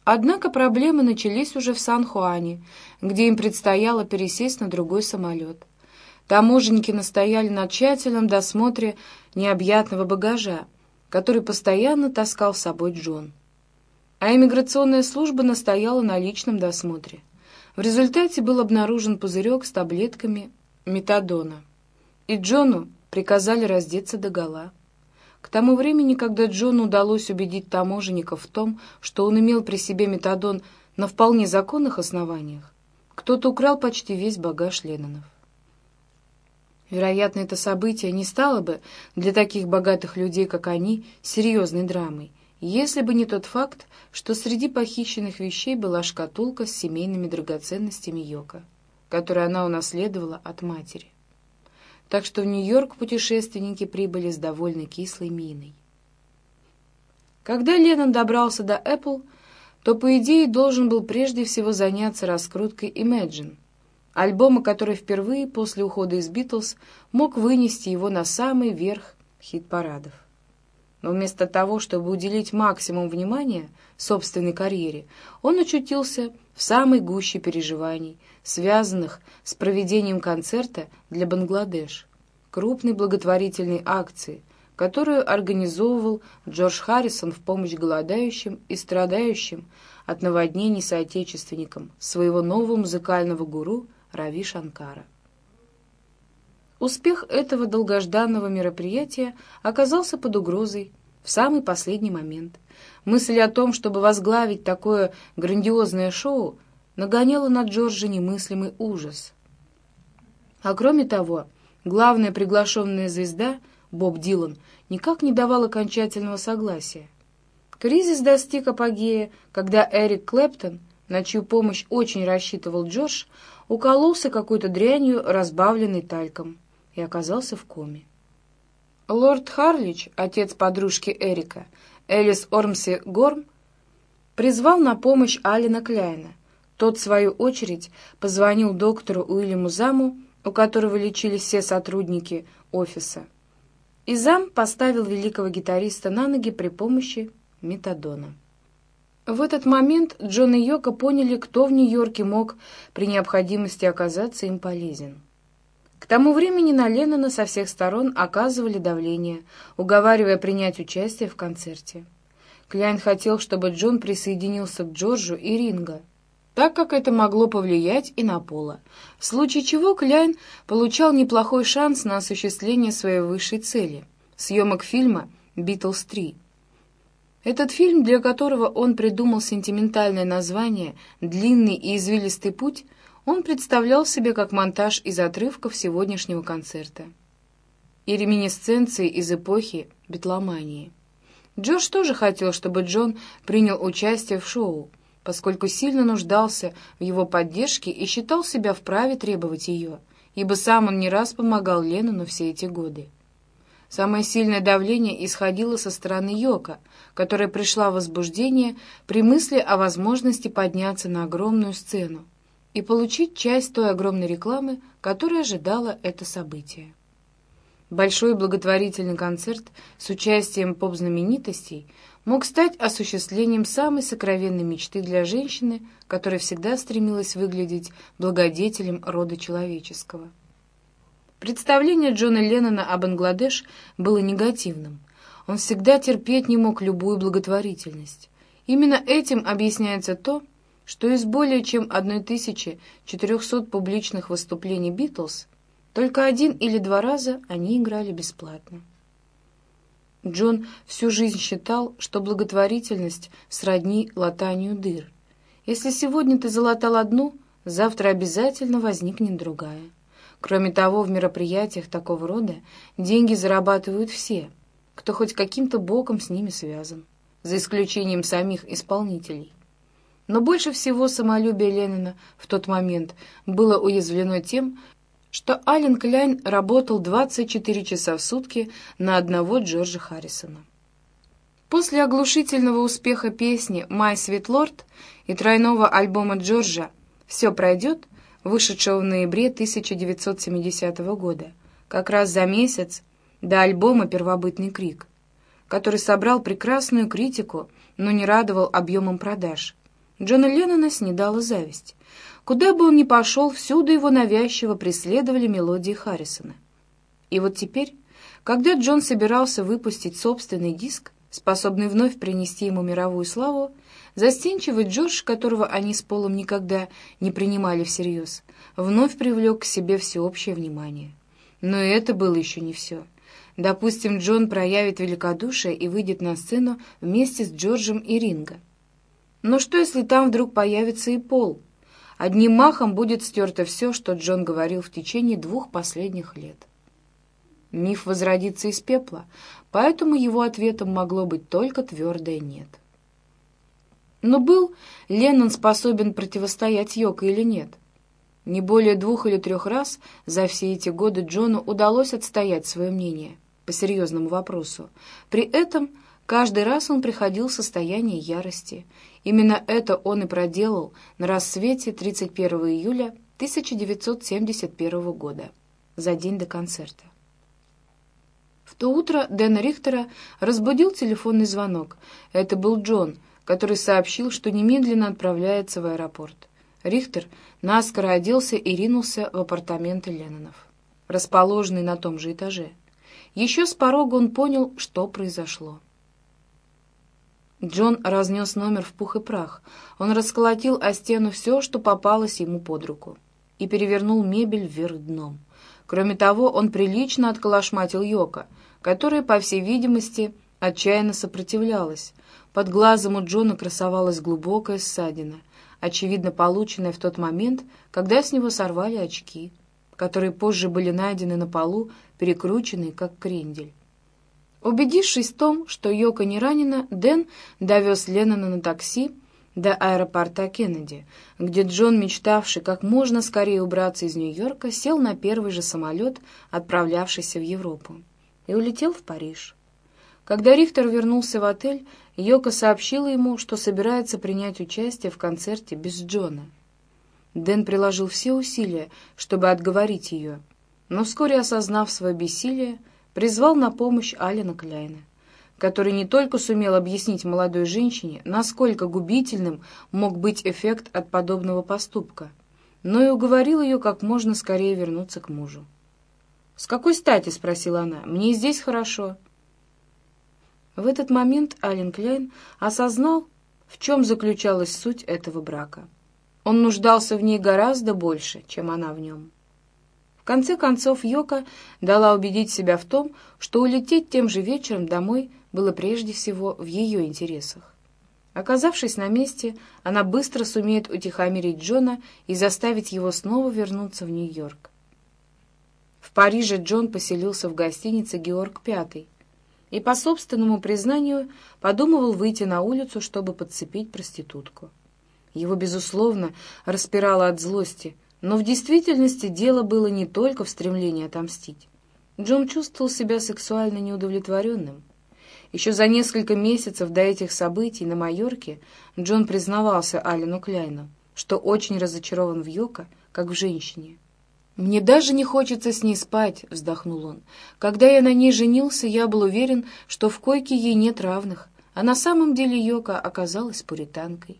Однако проблемы начались уже в Сан-Хуане, где им предстояло пересесть на другой самолет. Таможенники настояли на тщательном досмотре необъятного багажа, который постоянно таскал с собой Джон. А иммиграционная служба настояла на личном досмотре. В результате был обнаружен пузырек с таблетками метадона, и Джону приказали раздеться догола. К тому времени, когда Джону удалось убедить таможенников в том, что он имел при себе метадон на вполне законных основаниях, кто-то украл почти весь багаж Леннонов. Вероятно, это событие не стало бы для таких богатых людей, как они, серьезной драмой, если бы не тот факт, что среди похищенных вещей была шкатулка с семейными драгоценностями Йока, которую она унаследовала от матери так что в Нью-Йорк путешественники прибыли с довольно кислой миной. Когда Леннон добрался до Apple, то, по идее, должен был прежде всего заняться раскруткой Imagine, альбома, который впервые после ухода из Битлз мог вынести его на самый верх хит-парадов. Но вместо того, чтобы уделить максимум внимания собственной карьере, он очутился в самой гуще переживаний, связанных с проведением концерта для Бангладеш, крупной благотворительной акции, которую организовывал Джордж Харрисон в помощь голодающим и страдающим от наводнений соотечественникам своего нового музыкального гуру Рави Шанкара. Успех этого долгожданного мероприятия оказался под угрозой в самый последний момент. Мысль о том, чтобы возглавить такое грандиозное шоу, нагоняла на Джорджа немыслимый ужас. А кроме того, главная приглашенная звезда, Боб Дилан, никак не давал окончательного согласия. Кризис достиг апогея, когда Эрик Клэптон, на чью помощь очень рассчитывал Джордж, укололся какой-то дрянью, разбавленной тальком, и оказался в коме. Лорд Харлич, отец подружки Эрика, Элис Ормси Горм, призвал на помощь Алина Кляйна, тот, в свою очередь, позвонил доктору Уильяму Заму, у которого лечились все сотрудники офиса. И Зам поставил великого гитариста на ноги при помощи метадона. В этот момент Джон и Йока поняли, кто в Нью-Йорке мог при необходимости оказаться им полезен. К тому времени на Леннона со всех сторон оказывали давление, уговаривая принять участие в концерте. Кляйн хотел, чтобы Джон присоединился к Джорджу и Ринго, так как это могло повлиять и на Пола, в случае чего Кляйн получал неплохой шанс на осуществление своей высшей цели — съемок фильма «Битлз 3». Этот фильм, для которого он придумал сентиментальное название «Длинный и извилистый путь», он представлял себе как монтаж из отрывков сегодняшнего концерта. и реминисценции из эпохи битломании. Джордж тоже хотел, чтобы Джон принял участие в шоу, поскольку сильно нуждался в его поддержке и считал себя вправе требовать ее, ибо сам он не раз помогал Леннону все эти годы. Самое сильное давление исходило со стороны Йока, которая пришла в возбуждение при мысли о возможности подняться на огромную сцену и получить часть той огромной рекламы, которая ожидала это событие. Большой благотворительный концерт с участием поп-знаменитостей мог стать осуществлением самой сокровенной мечты для женщины, которая всегда стремилась выглядеть благодетелем рода человеческого. Представление Джона Леннона о Бангладеш было негативным. Он всегда терпеть не мог любую благотворительность. Именно этим объясняется то, что из более чем 1400 публичных выступлений «Битлз» только один или два раза они играли бесплатно. Джон всю жизнь считал, что благотворительность сродни латанию дыр. Если сегодня ты залатал одну, завтра обязательно возникнет другая. Кроме того, в мероприятиях такого рода деньги зарабатывают все, кто хоть каким-то боком с ними связан, за исключением самих исполнителей. Но больше всего самолюбие Ленина в тот момент было уязвлено тем, что Ален Кляйн работал 24 часа в сутки на одного Джорджа Харрисона. После оглушительного успеха песни «My Sweet Lord» и тройного альбома Джорджа «Все пройдет», вышедшего в ноябре 1970 года, как раз за месяц до альбома «Первобытный крик», который собрал прекрасную критику, но не радовал объемом продаж. Джона Леннона снедала зависть. Куда бы он ни пошел, всюду его навязчиво преследовали мелодии Харрисона. И вот теперь, когда Джон собирался выпустить собственный диск, способный вновь принести ему мировую славу, Застенчивый Джордж, которого они с Полом никогда не принимали всерьез, вновь привлек к себе всеобщее внимание. Но это было еще не все. Допустим, Джон проявит великодушие и выйдет на сцену вместе с Джорджем и Ринго. Но что, если там вдруг появится и Пол? Одним махом будет стерто все, что Джон говорил в течение двух последних лет. Миф возродится из пепла, поэтому его ответом могло быть только твердое «нет». Но был Леннон способен противостоять Йоко или нет? Не более двух или трех раз за все эти годы Джону удалось отстоять свое мнение по серьезному вопросу. При этом каждый раз он приходил в состояние ярости. Именно это он и проделал на рассвете 31 июля 1971 года, за день до концерта. В то утро Дэна Рихтера разбудил телефонный звонок. Это был Джон — который сообщил, что немедленно отправляется в аэропорт. Рихтер наскоро оделся и ринулся в апартаменты Леннонов, расположенные на том же этаже. Еще с порога он понял, что произошло. Джон разнес номер в пух и прах. Он расколотил о стену все, что попалось ему под руку, и перевернул мебель вверх дном. Кроме того, он прилично отколошматил Йока, которая, по всей видимости, отчаянно сопротивлялась, под глазом у Джона красовалась глубокая ссадина, очевидно полученная в тот момент, когда с него сорвали очки, которые позже были найдены на полу, перекрученные, как крендель. Убедившись в том, что Йока не ранена, Дэн довез Леннона на такси до аэропорта Кеннеди, где Джон, мечтавший как можно скорее убраться из Нью-Йорка, сел на первый же самолет, отправлявшийся в Европу, и улетел в Париж. Когда Рихтер вернулся в отель, Йока сообщила ему, что собирается принять участие в концерте без Джона. Дэн приложил все усилия, чтобы отговорить ее, но вскоре, осознав свое бессилие, призвал на помощь Алина Кляйна, который не только сумел объяснить молодой женщине, насколько губительным мог быть эффект от подобного поступка, но и уговорил ее как можно скорее вернуться к мужу. «С какой стати?» — спросила она. «Мне здесь хорошо». В этот момент Ален Кляйн осознал, в чем заключалась суть этого брака. Он нуждался в ней гораздо больше, чем она в нем. В конце концов, Йока дала убедить себя в том, что улететь тем же вечером домой было прежде всего в ее интересах. Оказавшись на месте, она быстро сумеет утихомирить Джона и заставить его снова вернуться в Нью-Йорк. В Париже Джон поселился в гостинице «Георг V» и, по собственному признанию, подумывал выйти на улицу, чтобы подцепить проститутку. Его, безусловно, распирало от злости, но в действительности дело было не только в стремлении отомстить. Джон чувствовал себя сексуально неудовлетворенным. Еще за несколько месяцев до этих событий на Майорке Джон признавался Алину Кляйну, что очень разочарован в Йоко, как в женщине. «Мне даже не хочется с ней спать», — вздохнул он. «Когда я на ней женился, я был уверен, что в койке ей нет равных, а на самом деле Йока оказалась пуританкой».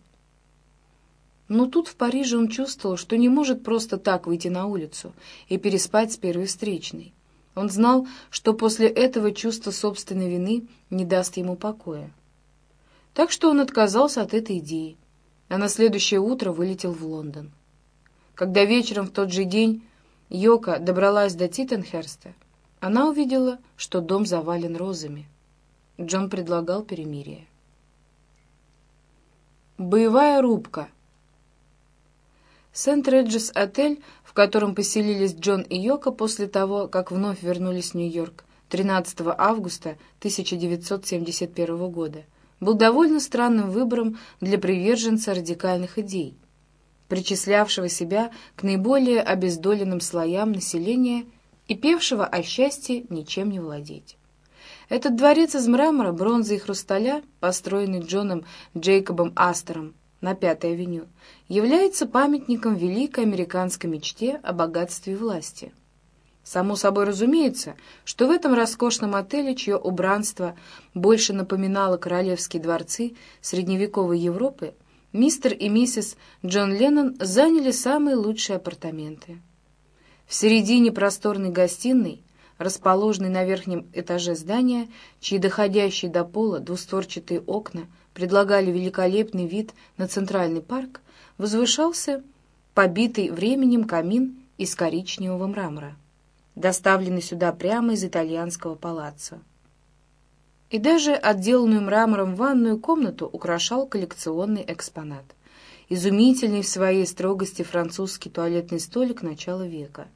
Но тут в Париже он чувствовал, что не может просто так выйти на улицу и переспать с первой встречной. Он знал, что после этого чувство собственной вины не даст ему покоя. Так что он отказался от этой идеи, а на следующее утро вылетел в Лондон. Когда вечером в тот же день Йока добралась до Титтенхерста, она увидела, что дом завален розами. Джон предлагал перемирие. Боевая рубка — Сент-Реджес-отель, в котором поселились Джон и Йока после того, как вновь вернулись в Нью-Йорк 13 августа 1971 года, был довольно странным выбором для приверженца радикальных идей, причислявшего себя к наиболее обездоленным слоям населения и певшего о счастье ничем не владеть. Этот дворец из мрамора, бронзы и хрусталя, построенный Джоном Джейкобом Астером на Пятой авеню, является памятником великой американской мечте о богатстве и власти. Само собой разумеется, что в этом роскошном отеле, чье убранство больше напоминало королевские дворцы средневековой Европы, мистер и миссис Джон Леннон заняли самые лучшие апартаменты. В середине просторной гостиной, расположенной на верхнем этаже здания, чьи доходящие до пола двустворчатые окна предлагали великолепный вид на центральный парк, возвышался побитый временем камин из коричневого мрамора, доставленный сюда прямо из итальянского палаццо. И даже отделанную мрамором ванную комнату украшал коллекционный экспонат, изумительный в своей строгости французский туалетный столик начала века.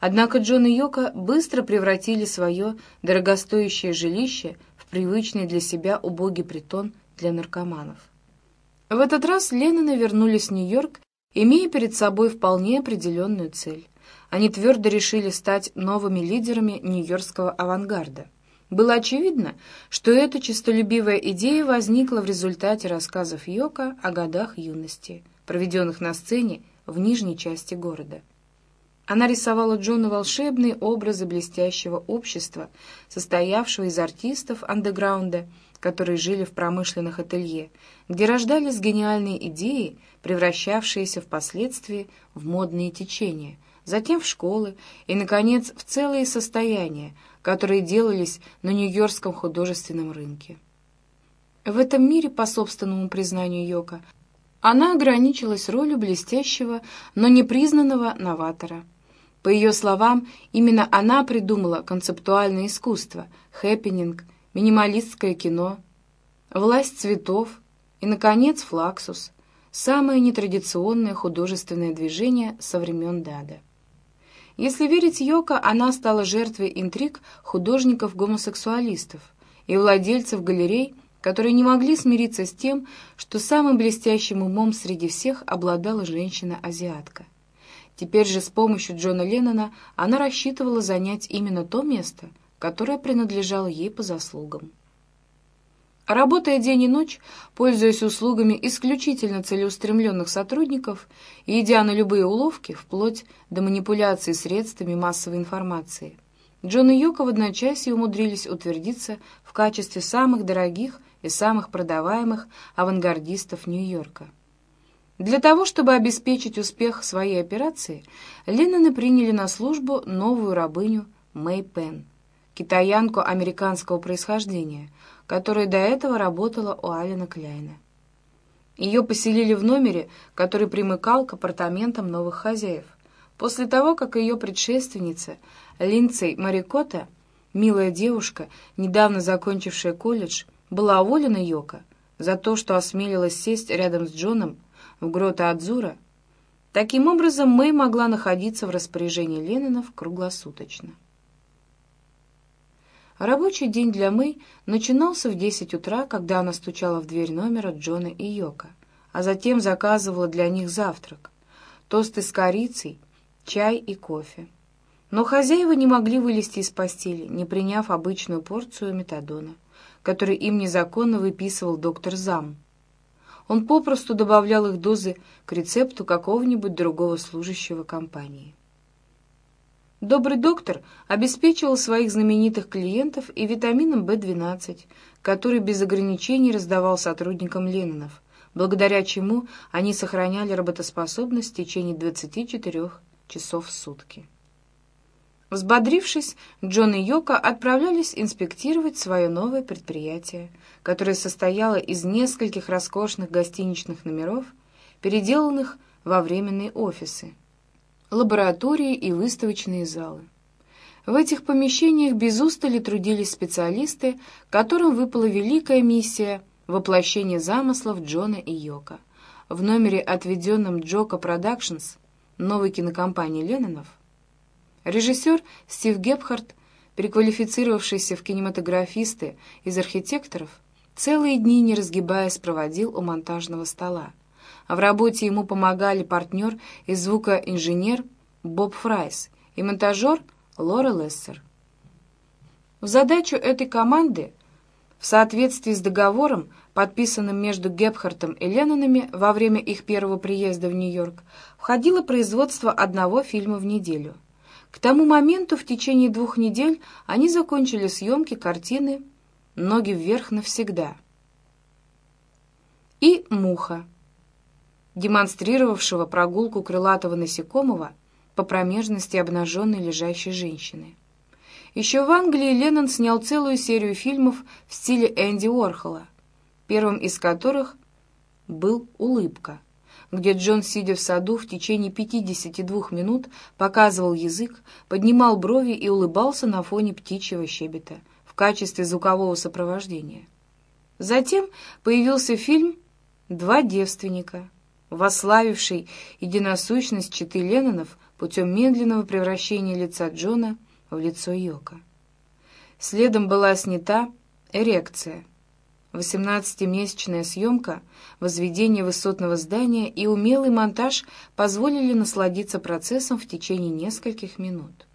Однако Джон и Йока быстро превратили свое дорогостоящее жилище в привычный для себя убогий притон для наркоманов. В этот раз Ленноны вернулись в Нью-Йорк, имея перед собой вполне определенную цель. Они твердо решили стать новыми лидерами нью-йоркского авангарда. Было очевидно, что эта честолюбивая идея возникла в результате рассказов Йока о годах юности, проведенных на сцене в нижней части города. Она рисовала Джону волшебные образы блестящего общества, состоявшего из артистов андеграунда, которые жили в промышленных ателье, где рождались гениальные идеи, превращавшиеся впоследствии в модные течения, затем в школы и, наконец, в целые состояния, которые делались на Нью-Йоркском художественном рынке. В этом мире, по собственному признанию Йока, она ограничилась ролью блестящего, но непризнанного новатора. По ее словам, именно она придумала концептуальное искусство, хэппенинг, минималистское кино, власть цветов и, наконец, флюксус, самое нетрадиционное художественное движение со времен Дада. Если верить Йоко, она стала жертвой интриг художников-гомосексуалистов и владельцев галерей, которые не могли смириться с тем, что самым блестящим умом среди всех обладала женщина-азиатка. Теперь же с помощью Джона Леннона она рассчитывала занять именно то место – которая принадлежала ей по заслугам. Работая день и ночь, пользуясь услугами исключительно целеустремленных сотрудников и идя на любые уловки, вплоть до манипуляции средствами массовой информации, Джон и Йоко в одночасье умудрились утвердиться в качестве самых дорогих и самых продаваемых авангардистов Нью-Йорка. Для того, чтобы обеспечить успех своей операции, Ленноны приняли на службу новую рабыню Мэй Пен – китаянку американского происхождения, которая до этого работала у Алина Кляйна. Ее поселили в номере, который примыкал к апартаментам новых хозяев. После того, как ее предшественница Линдсей Марикота, милая девушка, недавно закончившая колледж, была уволена Йока за то, что осмелилась сесть рядом с Джоном в грота Адзура, Таким образом, Мэй могла находиться в распоряжении Леннонов круглосуточно. Рабочий день для Мэй начинался в 10 утра, когда она стучала в дверь номера Джона и Йока, а затем заказывала для них завтрак, тосты с корицей, чай и кофе. Но хозяева не могли вылезти из постели, не приняв обычную порцию метадона, который им незаконно выписывал доктор Зам. Он попросту добавлял их дозы к рецепту какого-нибудь другого служащего компании. Добрый доктор обеспечивал своих знаменитых клиентов и витамином В12, который без ограничений раздавал сотрудникам Леннонов, благодаря чему они сохраняли работоспособность в течение 24 часов в сутки. Взбодрившись, Джон и Йока отправлялись инспектировать свое новое предприятие, которое состояло из нескольких роскошных гостиничных номеров, переделанных во временные офисы лаборатории и выставочные залы. В этих помещениях без устали трудились специалисты, которым выпала великая миссия воплощения замыслов Джона и Йоко. В номере, отведенном Joko Productions, новой кинокомпании Леннонов, режиссер Стив Гепхард, переквалифицировавшийся в кинематографисты из архитекторов, целые дни, не разгибаясь, проводил у монтажного стола а в работе ему помогали партнер и звукоинженер Боб Фрайс и монтажер Лора Лессер. В задачу этой команды, в соответствии с договором, подписанным между Гепхартом и Леннонами во время их первого приезда в Нью-Йорк, входило производство одного фильма в неделю. К тому моменту в течение двух недель они закончили съемки картины «Ноги вверх навсегда» и «Муха», демонстрировавшего прогулку крылатого насекомого по промежности обнаженной лежащей женщины. Еще в Англии Леннон снял целую серию фильмов в стиле Энди Уорхола, первым из которых был «Улыбка», где Джон, сидя в саду, в течение 52 минут показывал язык, поднимал брови и улыбался на фоне птичьего щебета в качестве звукового сопровождения. Затем появился фильм «Два девственника», вославивший единосущность читы Леннонов путем медленного превращения лица Джона в лицо Йока. Следом была снята эрекция, 18-месячная съемка, возведение высотного здания и умелый монтаж позволили насладиться процессом в течение нескольких минут.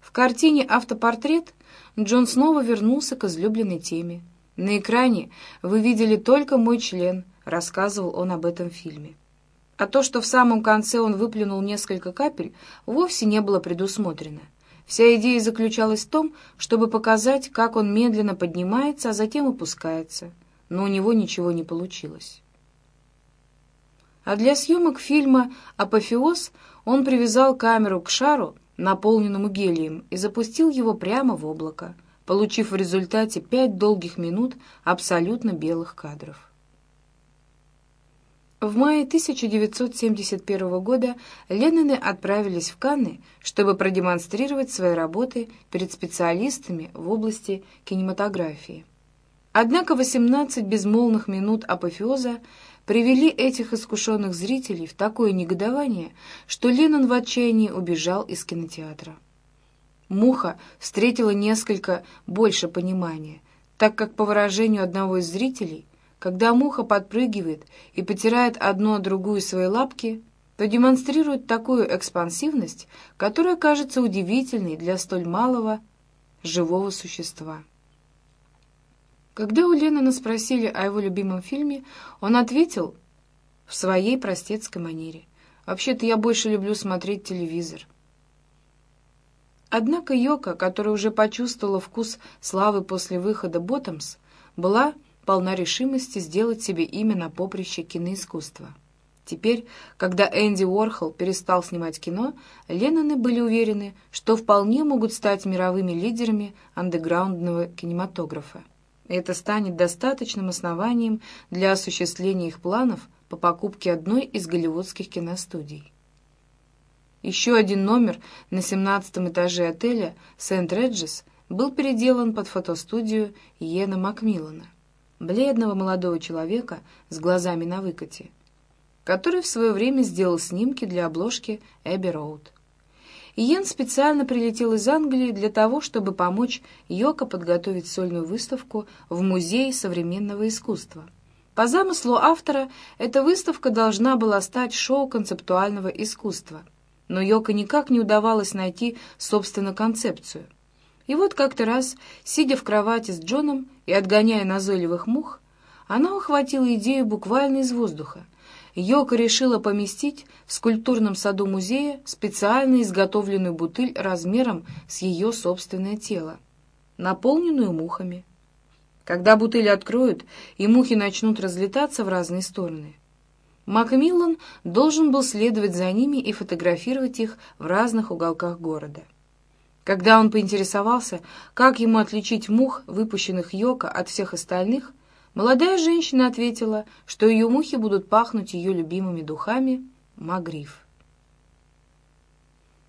В картине «Автопортрет» Джон снова вернулся к излюбленной теме. На экране вы видели только мой член, рассказывал он об этом фильме. А то, что в самом конце он выплюнул несколько капель, вовсе не было предусмотрено. Вся идея заключалась в том, чтобы показать, как он медленно поднимается, а затем опускается. Но у него ничего не получилось. А для съемок фильма «Апофеоз» он привязал камеру к шару, наполненному гелием, и запустил его прямо в облако, получив в результате пять долгих минут абсолютно белых кадров. В мае 1971 года Ленноны отправились в Канны, чтобы продемонстрировать свои работы перед специалистами в области кинематографии. Однако 18 безмолвных минут апофеоза привели этих искушенных зрителей в такое негодование, что Леннон в отчаянии убежал из кинотеатра. «Муха» встретила несколько больше понимания, так как, по выражению одного из зрителей, когда муха подпрыгивает и потирает одну о другую свои лапки, то демонстрирует такую экспансивность, которая кажется удивительной для столь малого живого существа. Когда у Леннона спросили о его любимом фильме, он ответил в своей простецкой манере. «Вообще-то я больше люблю смотреть телевизор». Однако Йока, которая уже почувствовала вкус славы после выхода «Боттомс», была полна решимости сделать себе имя на поприще киноискусства. Теперь, когда Энди Уорхол перестал снимать кино, Ленноны были уверены, что вполне могут стать мировыми лидерами андеграундного кинематографа. Это станет достаточным основанием для осуществления их планов по покупке одной из голливудских киностудий. Еще один номер на 17 этаже отеля «Сент-Реджес» был переделан под фотостудию Йена Макмиллана бледного молодого человека с глазами на выкате. который в свое время сделал снимки для обложки Эбби Роуд. Иен специально прилетел из Англии для того, чтобы помочь Йоко подготовить сольную выставку в Музее современного искусства. По замыслу автора, эта выставка должна была стать шоу концептуального искусства. Но Йоко никак не удавалось найти, собственно, концепцию. И вот как-то раз, сидя в кровати с Джоном и отгоняя назойливых мух, она ухватила идею буквально из воздуха — Йока решила поместить в скульптурном саду музея специально изготовленную бутыль размером с ее собственное тело, наполненную мухами. Когда бутыль откроют, и мухи начнут разлетаться в разные стороны. Макмиллан должен был следовать за ними и фотографировать их в разных уголках города. Когда он поинтересовался, как ему отличить мух, выпущенных Йока, от всех остальных, Молодая женщина ответила, что ее мухи будут пахнуть ее любимыми духами Магриф.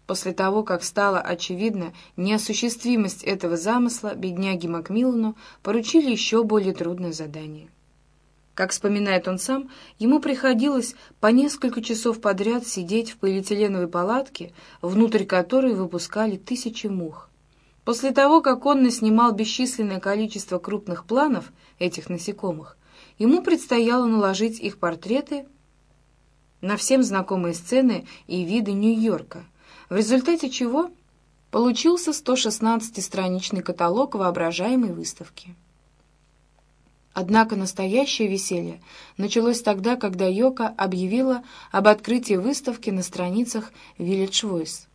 После того, как стала очевидна неосуществимость этого замысла, бедняге Макмиллану поручили еще более трудное задание. Как вспоминает он сам, ему приходилось по несколько часов подряд сидеть в полиэтиленовой палатке, внутрь которой выпускали тысячи мух. После того, как он наснимал бесчисленное количество крупных планов этих насекомых, ему предстояло наложить их портреты на всем знакомые сцены и виды Нью-Йорка, в результате чего получился 116-страничный каталог воображаемой выставки. Однако настоящее веселье началось тогда, когда Йока объявила об открытии выставки на страницах Village Voice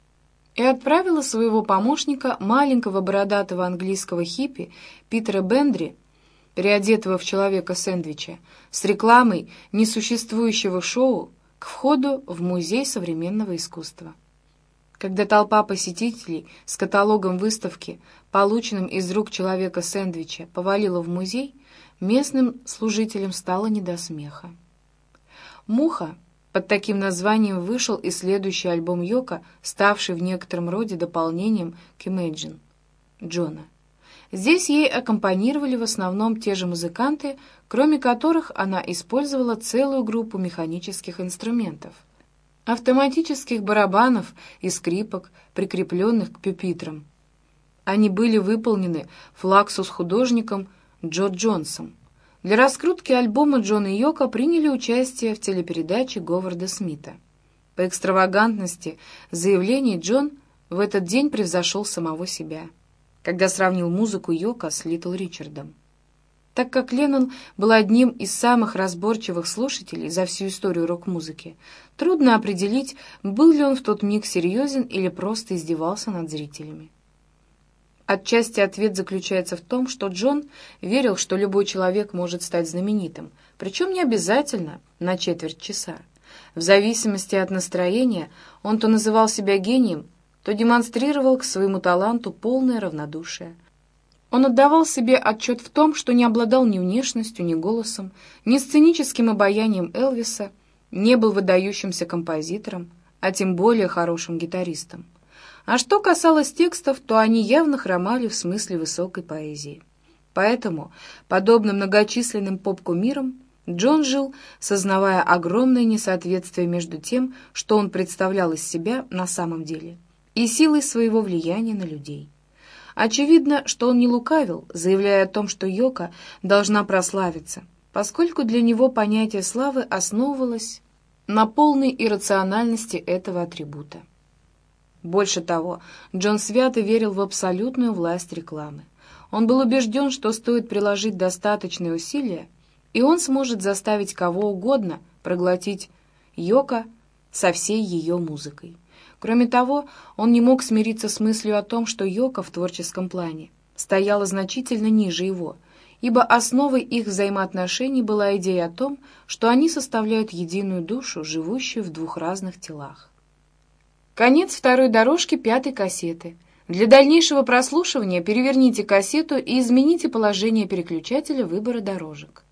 и отправила своего помощника, маленького бородатого английского хиппи Питера Бендри, переодетого в человека-сэндвича, с рекламой несуществующего шоу к входу в Музей современного искусства. Когда толпа посетителей с каталогом выставки, полученным из рук человека-сэндвича, повалила в музей, местным служителям стало не до смеха. Муха, под таким названием вышел и следующий альбом Йока, ставший в некотором роде дополнением к Imagine Джона. Здесь ей аккомпанировали в основном те же музыканты, кроме которых она использовала целую группу механических инструментов. Автоматических барабанов и скрипок, прикрепленных к пюпитрам. Они были выполнены флаксус-художником Джо Джонсом. Для раскрутки альбома Джон и Йока приняли участие в телепередаче Говарда Смита. По экстравагантности заявлений Джон в этот день превзошел самого себя, когда сравнил музыку Йока с Литл Ричардом. Так как Леннон был одним из самых разборчивых слушателей за всю историю рок-музыки, трудно определить, был ли он в тот миг серьезен или просто издевался над зрителями. Отчасти ответ заключается в том, что Джон верил, что любой человек может стать знаменитым, причем не обязательно на четверть часа. В зависимости от настроения он то называл себя гением, то демонстрировал к своему таланту полное равнодушие. Он отдавал себе отчет в том, что не обладал ни внешностью, ни голосом, ни сценическим обаянием Элвиса, не был выдающимся композитором, а тем более хорошим гитаристом. А что касалось текстов, то они явно хромали в смысле высокой поэзии. Поэтому, подобно многочисленным поп-кумирам, Джон жил, сознавая огромное несоответствие между тем, что он представлял из себя на самом деле, и силой своего влияния на людей. Очевидно, что он не лукавил, заявляя о том, что Йока должна прославиться, поскольку для него понятие славы основывалось на полной иррациональности этого атрибута. Больше того, Джон свято верил в абсолютную власть рекламы. Он был убежден, что стоит приложить достаточные усилия, и он сможет заставить кого угодно проглотить Йока со всей ее музыкой. Кроме того, он не мог смириться с мыслью о том, что Йока в творческом плане стояла значительно ниже его, ибо основой их взаимоотношений была идея о том, что они составляют единую душу, живущую в двух разных телах. Конец второй дорожки пятой кассеты. Для дальнейшего прослушивания переверните кассету и измените положение переключателя выбора дорожек.